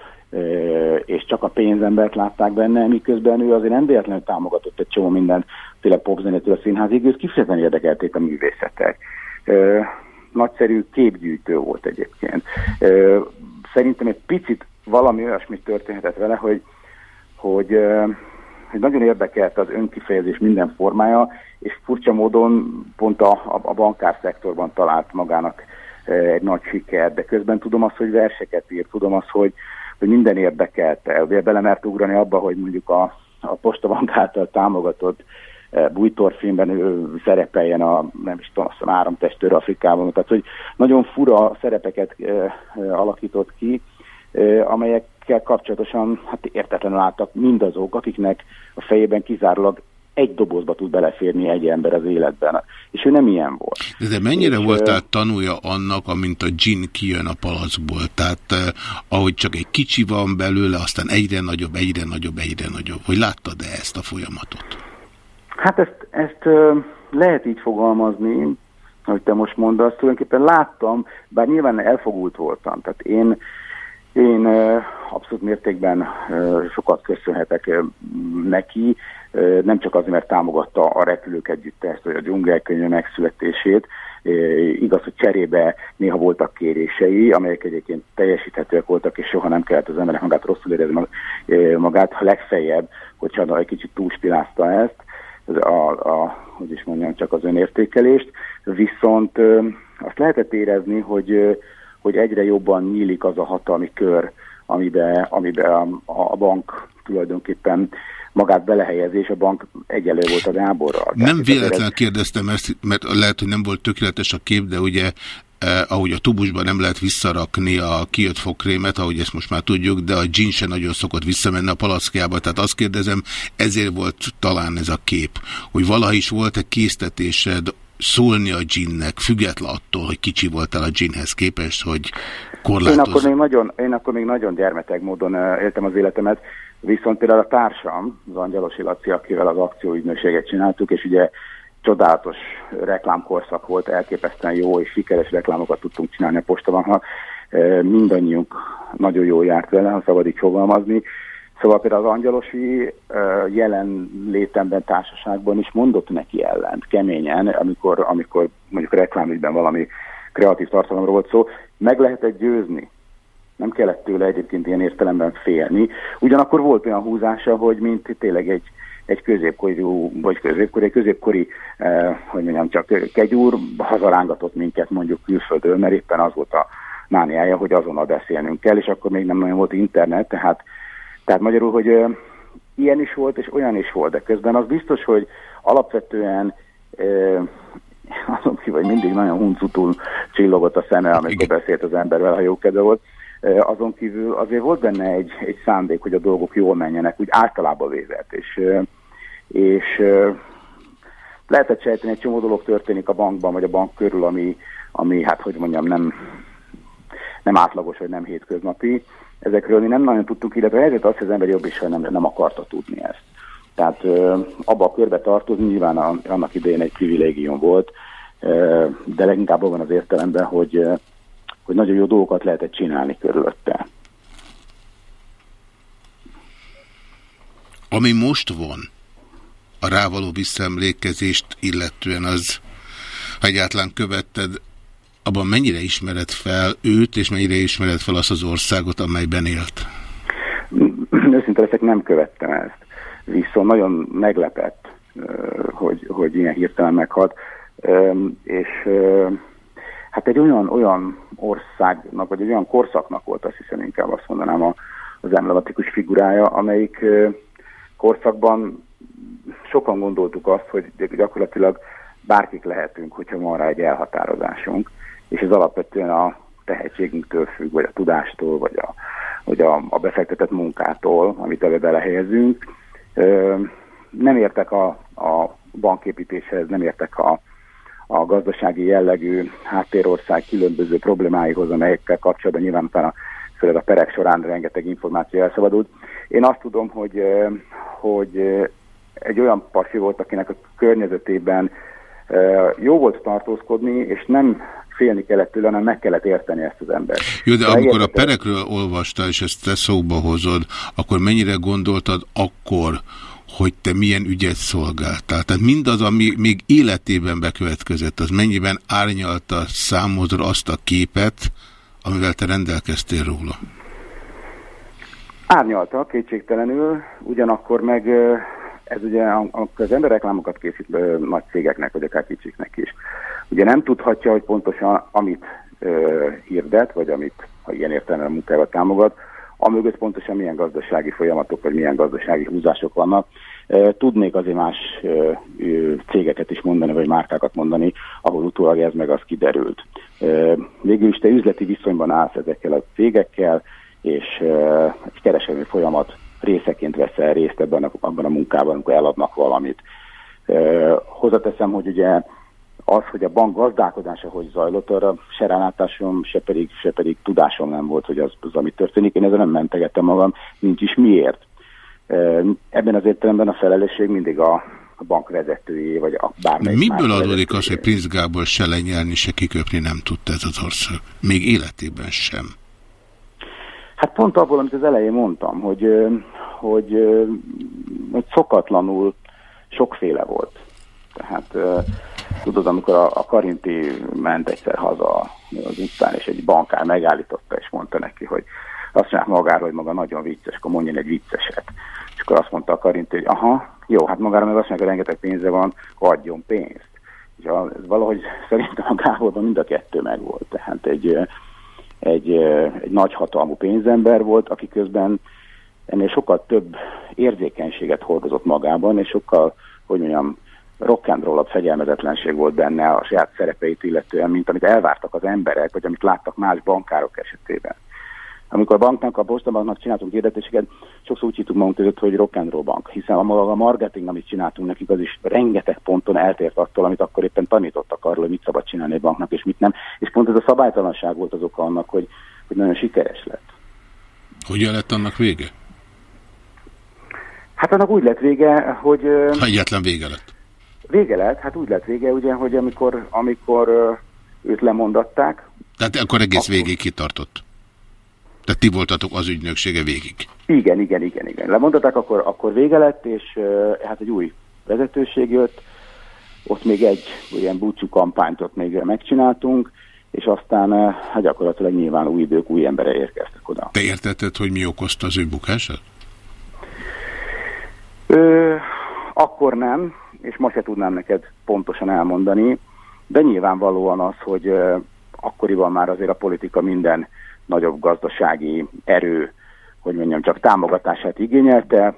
és csak a pénzembert látták benne, miközben ő azért nem véletlenül támogatott egy csomó mindent, tényleg popzenetől a színházig, őt kifejezetten érdekelték a művészetek. Nagyszerű képgyűjtő volt egyébként. szerintem egy picit valami olyasmi történhetett vele, hogy, hogy, hogy nagyon érdekelte az önkifejezés minden formája, és furcsa módon pont a, a, bankárszektorban talált magának egy nagy sikert, de közben tudom azt, hogy verseket ír, tudom azt, hogy, hogy minden érdekelte. Ugye belemert ugrani abba, hogy mondjuk a, a Postabank által támogatott eh, bújtorfilmben ő szerepeljen a, nem is tudom, azt hiszem, áramtestőr Afrikában. Tehát, hogy nagyon fura szerepeket e, e, alakított ki, e, amelyekkel kapcsolatosan hát értetlenül álltak mindazok, akiknek a fejében kizárólag egy dobozba tud beleférni egy ember az életben. És ő nem ilyen volt. De, de mennyire És, voltál tanulja annak, amint a gin kijön a palacból? Tehát eh, ahogy csak egy kicsi van belőle, aztán egyre nagyobb, egyre nagyobb, egyre nagyobb. Hogy láttad-e ezt a folyamatot? Hát ezt, ezt lehet így fogalmazni, hogy te most mondasz, tulajdonképpen láttam, bár nyilván elfogult voltam. Tehát én, én abszolút mértékben sokat köszönhetek neki, nem csak azért, mert támogatta a repülők együttest, vagy a dzsungelkönyv megszületését, igaz, hogy cserébe néha voltak kérései, amelyek egyébként teljesíthetőek voltak, és soha nem kellett az emberek magát rosszul érezni magát, ha legfeljebb, hogyha egy kicsit túlspilázta ezt, a, a, hogy is mondjam, csak az önértékelést, viszont azt lehetett érezni, hogy, hogy egyre jobban nyílik az a hatalmi kör, amiben, amiben a, a bank tulajdonképpen magát belehelyezi, és a bank egyelő volt a Gáborral. Nem véletlenül kérdeztem ezt, mert lehet, hogy nem volt tökéletes a kép, de ugye eh, ahogy a tubusban nem lehet visszarakni a kijött fogkrémet, ahogy ezt most már tudjuk, de a gin se nagyon szokott visszamenni a palackjába, tehát azt kérdezem, ezért volt talán ez a kép, hogy valaha is volt-e késztetésed szólni a ginnek, független attól, hogy kicsi voltál a ginhez képest, hogy Én korlátoz. akkor, még nagyon, én akkor még nagyon gyermeteg módon éltem az életemet, viszont például a társam, az Angyalosi Laci, akivel az akcióügynökséget csináltuk, és ugye csodálatos reklámkorszak volt, elképesztően jó és sikeres reklámokat tudtunk csinálni a postabanknak, mindannyiunk nagyon jól járt vele, ha szabad így fogalmazni. Szóval például az Angyalosi ö, jelen létemben társaságban is mondott neki ellent, keményen, amikor, amikor mondjuk reklámügyben valami kreatív tartalomról volt szó, meg lehetett győzni. Nem kellett tőle egyébként ilyen értelemben félni. Ugyanakkor volt olyan húzása, hogy mint tényleg egy, egy középkorú, vagy középkori, egy középkori, eh, hogy mondjam, csak kegyúr hazarángatott minket mondjuk külföldről, mert éppen az volt a mániája, hogy azonnal beszélnünk kell, és akkor még nem nagyon volt internet, tehát, tehát magyarul, hogy eh, ilyen is volt, és olyan is volt, de közben az biztos, hogy alapvetően eh, azon kívül, hogy mindig nagyon huncutul csillogott a szeme, amikor beszélt az embervel, ha jó kedve volt. Eh, Azon kívül azért volt benne egy, egy szándék, hogy a dolgok jól menjenek, úgy általában vézett, és, eh, és eh, lehetett sejteni, egy csomó dolog történik a bankban, vagy a bank körül, ami, ami hát hogy mondjam, nem, nem átlagos, vagy nem hétköznapi. Ezekről mi nem nagyon tudtunk, illetve ezért azt, hogy az ember jobb is, hogy nem, nem akarta tudni ezt. Tehát ö, abba a körbe tartozni nyilván a, annak idején egy privilégium volt, ö, de leginkább abban az értelemben, hogy, ö, hogy nagyon jó dolgokat lehetett csinálni körülötte. Ami most van, a rávaló visszaemlékezést illetően az, ha egyáltalán követted, abban mennyire ismered fel őt, és mennyire ismered fel azt az országot, amelyben élt? Őszinte leszek, nem követtem ezt. Viszont nagyon meglepett, hogy, hogy ilyen hirtelen meghalt. És hát egy olyan, olyan országnak, vagy egy olyan korszaknak volt, azt hiszem inkább azt mondanám a, az emblematikus figurája, amelyik korszakban sokan gondoltuk azt, hogy gyakorlatilag bárkik lehetünk, hogyha van rá egy elhatározásunk, és ez alapvetően a tehetségünktől függ, vagy a tudástól, vagy a, vagy a, a befektetett munkától, amit ebbe belehelyezünk. Nem értek a, a banképítéshez, nem értek a, a gazdasági jellegű háttérország különböző problémáihoz, amelyekkel kapcsolatban nyilván utána főleg a perek során rengeteg információ elszabadult. Én azt tudom, hogy, hogy egy olyan pasi volt, akinek a környezetében jó volt tartózkodni, és nem félni kellett tőle, hanem meg kellett érteni ezt az embert. Jó, de Ha amikor a perekről olvastál, és ezt te szóba hozod, akkor mennyire gondoltad akkor, hogy te milyen ügyet szolgáltál? Tehát mindaz, ami még életében bekövetkezett, az mennyiben árnyalta számodra azt a képet, amivel te rendelkeztél róla? Árnyalta, kétségtelenül, ugyanakkor meg ez ugye, amikor az ember reklámokat készít nagy cégeknek, vagy akár kicsiknek is, ugye nem tudhatja, hogy pontosan amit ö, hirdet, vagy amit, ha ilyen értelemben munkával támogat, amögött pontosan milyen gazdasági folyamatok, vagy milyen gazdasági húzások vannak. Tudnék azért más cégeket is mondani, vagy márkákat mondani, ahol utólag ez meg az kiderült. Végül is te üzleti viszonyban állsz ezekkel a cégekkel, és egy kereskedelmi folyamat részeként veszel részt ebben a, abban a munkában, amikor eladnak valamit. Hozzáteszem, hogy ugye az, hogy a bank gazdálkodása hogy zajlott, arra se rálátásom, se pedig, se pedig tudásom nem volt, hogy az, az ami történik. Én ezzel nem mentegettem magam, nincs is miért. Ebben az értelemben a felelősség mindig a, a bank vezetőjé, vagy a bármelyik Miből adódik az, hogy Prince Gábor se lenyelni, se kiköpni nem tudta ez az ország? Még életében sem. Hát pont abból, amit az elején mondtam, hogy, hogy, hogy szokatlanul sokféle volt. Tehát tudod, amikor a, a Karinti ment egyszer haza az utcán, és egy bankár megállította, és mondta neki, hogy azt mondják magáról, hogy maga nagyon vicces, akkor mondjon egy vicceset. És akkor azt mondta a Karinti, hogy aha, jó, hát magára meg azt mondja, hogy rengeteg pénze van, adjon pénzt. És a, ez valahogy szerintem a Gáborban mind a kettő megvolt. Tehát egy, egy, egy nagy hatalmú pénzember volt, aki közben ennél sokkal több érzékenységet hordozott magában, és sokkal, hogy mondjam, rock and roll fegyelmezetlenség volt benne a saját szerepeit illetően, mint amit elvártak az emberek, vagy amit láttak más bankárok esetében. Amikor a banknak, a postabanknak csináltunk hirdetéseket, sokszor úgy hittük magunk között, hogy rock and roll bank, hiszen a a marketing, amit csináltunk nekik, az is rengeteg ponton eltért attól, amit akkor éppen tanítottak arról, hogy mit szabad csinálni egy banknak, és mit nem. És pont ez a szabálytalanság volt az oka annak, hogy, hogy nagyon sikeres lett. Hogyan lett annak vége? Hát annak úgy lett vége, hogy... Ha egyetlen vége lett. Vége lett, hát úgy lett vége, ugye, hogy amikor, amikor őt lemondatták, Tehát akkor egész végig kitartott. Tehát ti voltatok az ügynöksége végig. igen, igen, igen, igen. Lemondották, akkor, akkor vége lett, és hát egy új vezetőség jött, ott még egy ilyen búcsú kampányt ott még megcsináltunk, és aztán hát gyakorlatilag nyilván új idők, új embere érkeztek oda. Te értetted, hogy mi okozta az ő bukását? Ö, akkor nem, és most se tudnám neked pontosan elmondani, de nyilvánvalóan az, hogy akkoriban már azért a politika minden nagyobb gazdasági erő, hogy mondjam, csak támogatását igényelte.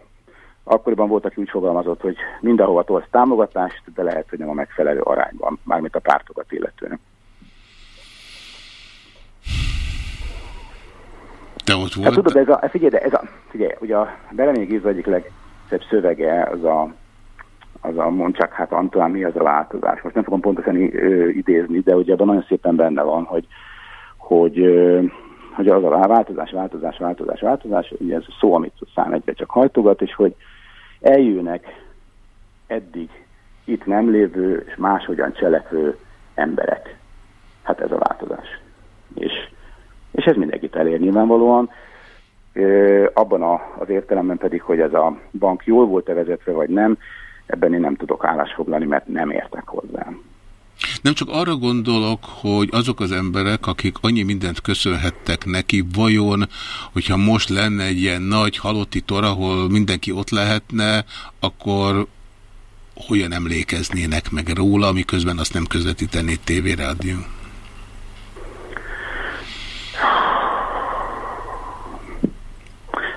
Akkoriban volt, aki úgy fogalmazott, hogy mindenhova tolsz támogatást, de lehet, hogy nem a megfelelő arányban, mármint a pártokat illetően. Te ott Hát volt? tudod, ez a, figyelj, de ez a, figyelj, ugye a Beleményi Géza egyik legszebb szövege, az a, az a mond csak, hát Antoine, mi az a változás? Most nem fogom pontosan idézni, de ugye abban nagyon szépen benne van, hogy, hogy, hogy az a változás, változás, változás, változás, ugye ez a szó, amit szám egyre csak hajtogat, és hogy eljönnek eddig itt nem lévő és máshogyan cselekvő emberek. Hát ez a változás. És, és ez mindenkit elér nyilvánvalóan. Ö, abban a, az értelemben pedig, hogy ez a bank jól volt-e vezetve, vagy nem, ebben én nem tudok állásfoglalni, mert nem értek hozzá. Nem csak arra gondolok, hogy azok az emberek, akik annyi mindent köszönhettek neki, vajon, hogyha most lenne egy ilyen nagy halotti tor, ahol mindenki ott lehetne, akkor hogyan emlékeznének meg róla, miközben azt nem közvetítené tévérádió?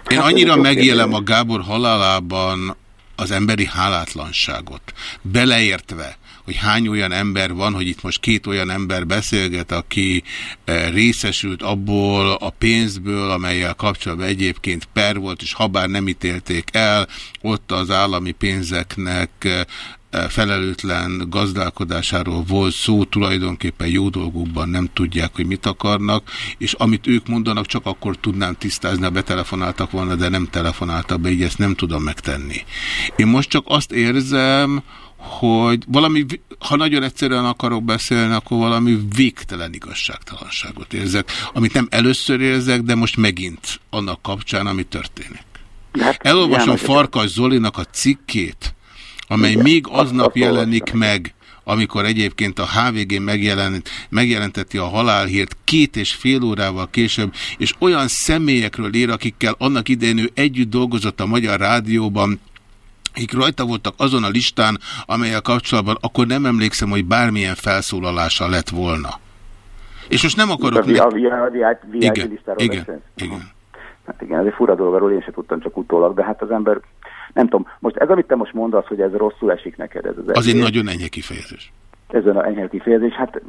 Én Hát, annyira megélem a Gábor halálában az emberi hálátlanságot, beleértve, hogy hány olyan ember van, hogy itt most két olyan ember beszélget, aki eh, részesült abból a pénzből, amelyel kapcsolatban egyébként per volt, és habár nem ítélték el, ott az állami pénzeknek eh, felelőtlen gazdálkodásáról volt szó, tulajdonképpen jó dolgukban nem tudják, hogy mit akarnak, és amit ők mondanak, csak akkor tudnám tisztázni, ha betelefonáltak volna, de nem telefonáltak be, így ezt nem tudom megtenni. Én most csak azt érzem, hogy valami, ha nagyon egyszerűen akarok beszélni, akkor valami végtelen igazságtalanságot érzek, amit nem először érzek, de most megint annak kapcsán, ami történik. Elolvasom János, Farkas Zolinak a cikkét, amely még aznap jelenik meg amikor egyébként a HVG megjelent, megjelenteti a halálhírt két és fél órával később, és olyan személyekről ír, akikkel annak idején ő együtt dolgozott a Magyar Rádióban, akik rajta voltak azon a listán, amelyel kapcsolatban akkor nem emlékszem, hogy bármilyen felszólalása lett volna. És most nem akarok... A, vi- a, vi- a, vi- a VIP Igen, igen, igen. Hát igen, ez egy fura dolog, arról én sem tudtam csak utólag, de hát az ember, nem tudom, most ez, amit te most mondasz, hogy ez rosszul esik neked, ez az Az egy egész, nagyon enyhe kifejezés. ez a enyhe kifejezés, hát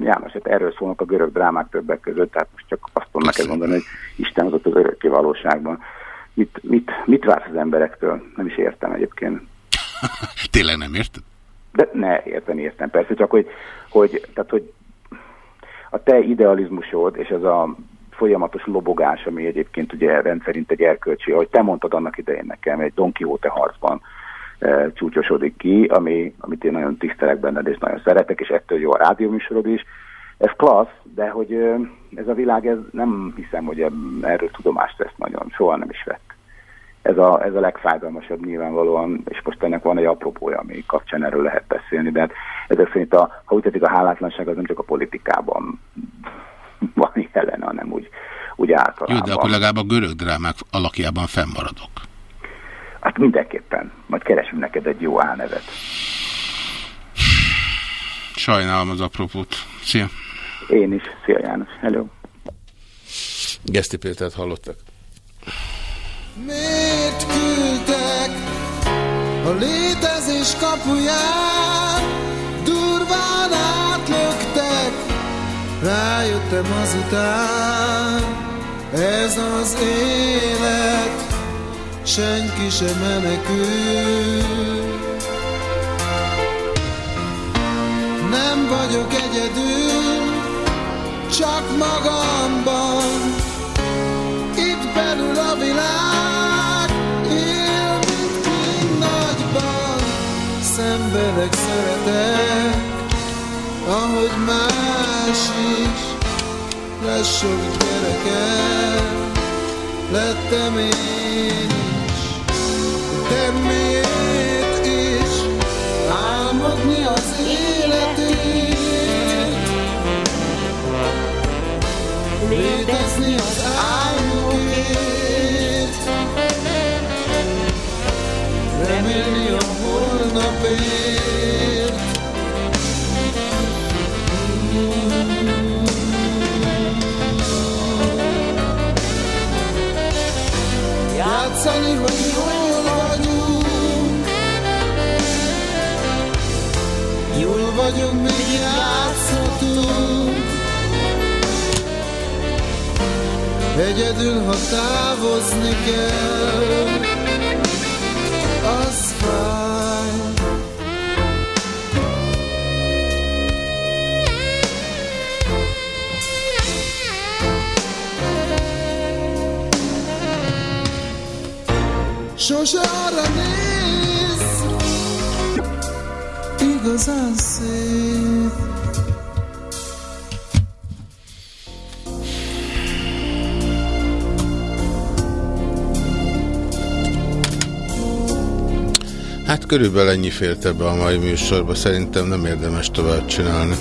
János, hát erről szólnak a görög drámák többek között, tehát most csak azt tudom neked mondani, hogy Isten hozott az örökké valóságban. Mit, mit, mit vársz az emberektől? Nem is értem egyébként. Tényleg nem érted? De ne, érteni értem, persze, csak hogy, hogy, tehát, hogy a te idealizmusod, és ez a folyamatos lobogás, ami egyébként ugye rendszerint egy erkölcsi, ahogy te mondtad annak idején nekem, egy Don Quixote harcban e, csúcsosodik ki, ami, amit én nagyon tisztelek benned, és nagyon szeretek, és ettől jó a rádióműsorod is. Ez klassz, de hogy ö, ez a világ, ez nem hiszem, hogy erről tudomást vesz nagyon, soha nem is vett. Ez a, ez a legfájdalmasabb nyilvánvalóan, és most ennek van egy apropója, ami kapcsán erről lehet beszélni, de hát ezek szerint, a, ha úgy tetszik, a hálátlanság az nem csak a politikában van jelen, hanem úgy, úgy Jó, általában. de akkor legalább a görög drámák alakjában fennmaradok. Hát mindenképpen. Majd keresünk neked egy jó álnevet. Sajnálom az apropót. Szia! Én is. Szia János. Hello. Geszti Pétert hallottak. Miért küldtek a létezés kapuján? Durván átlöktek, rájöttem azután. Ez az élet, senki sem menekül. Nem vagyok egyedül, csak magamban. Itt belül a világ él, mint kint nagyban. Szenvedek, szeretek, ahogy más Lesz sok gyerekem, lettem én is. De miért is álmodni az életét? Létezni az álmokért Remélni a holnapért Játszani, hogy jól vagyunk. Jól vagyunk, még játszhatunk. Egyedül, ha távozni kell, Sose arra néz, igazán szép. Hát körülbelül ennyi fért ebbe a mai műsorba. Szerintem nem érdemes tovább csinálni.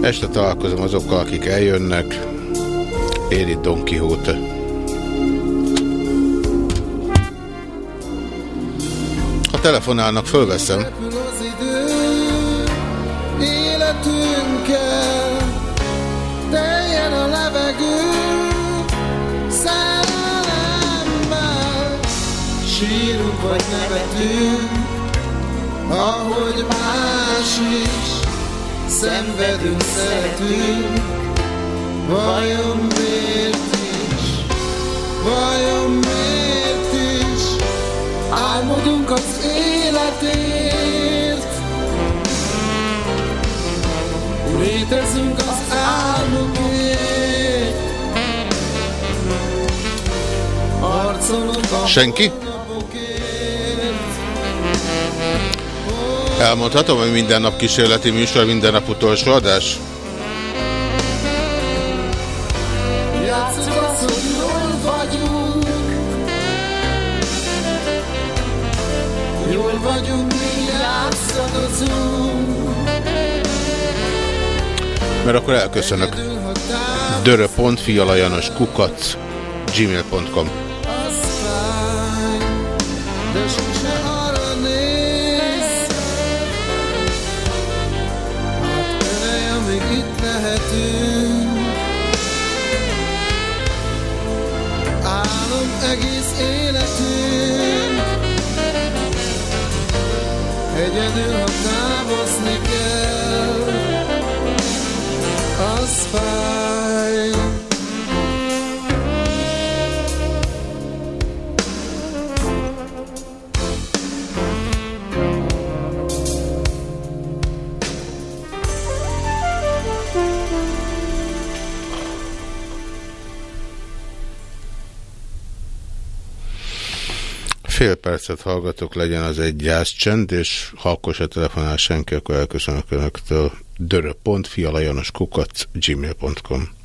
Este találkozom azokkal, akik eljönnek. Éri Don Quixote. Levegő szerelemmel. Sírunk vagy nevetünk, ahogy más is, szenvedünk, szeretünk. Vajon miért is, vajon miért Senki? Elmondhatom, hogy minden nap kísérleti műsor, minden nap utolsó adás? Mert akkor elköszönök. Dörö.fi alajanos kukac gmail.com percet hallgatok, legyen az egy gyászcsend, és ha akkor se telefonál senki, akkor elköszönök önöktől. Dörö.fi alajanos kukac gmail.com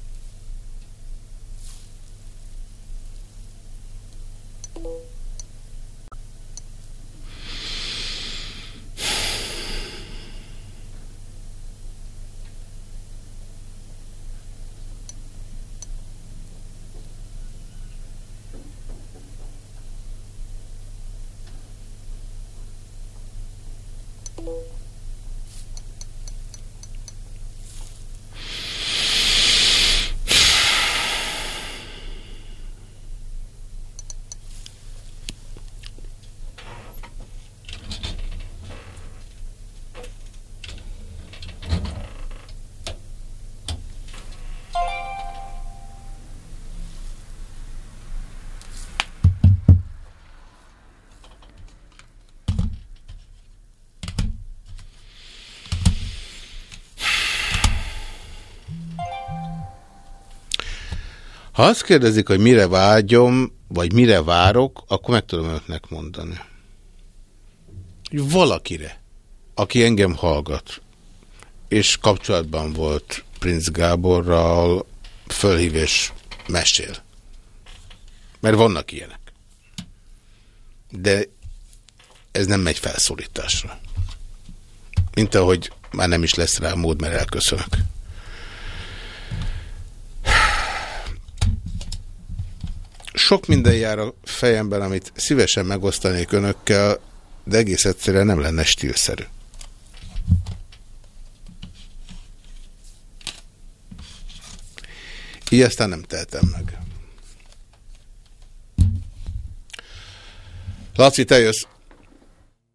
Ha azt kérdezik, hogy mire vágyom, vagy mire várok, akkor meg tudom önöknek mondani. Valakire, aki engem hallgat, és kapcsolatban volt Prince Gáborral, fölhív és mesél. Mert vannak ilyenek. De ez nem megy felszólításra. Mint ahogy már nem is lesz rá mód, mert elköszönök. Sok minden jár a fejemben, amit szívesen megosztanék önökkel, de egész egyszerűen nem lenne stílszerű. Így aztán nem tehetem meg. Laci, te jössz.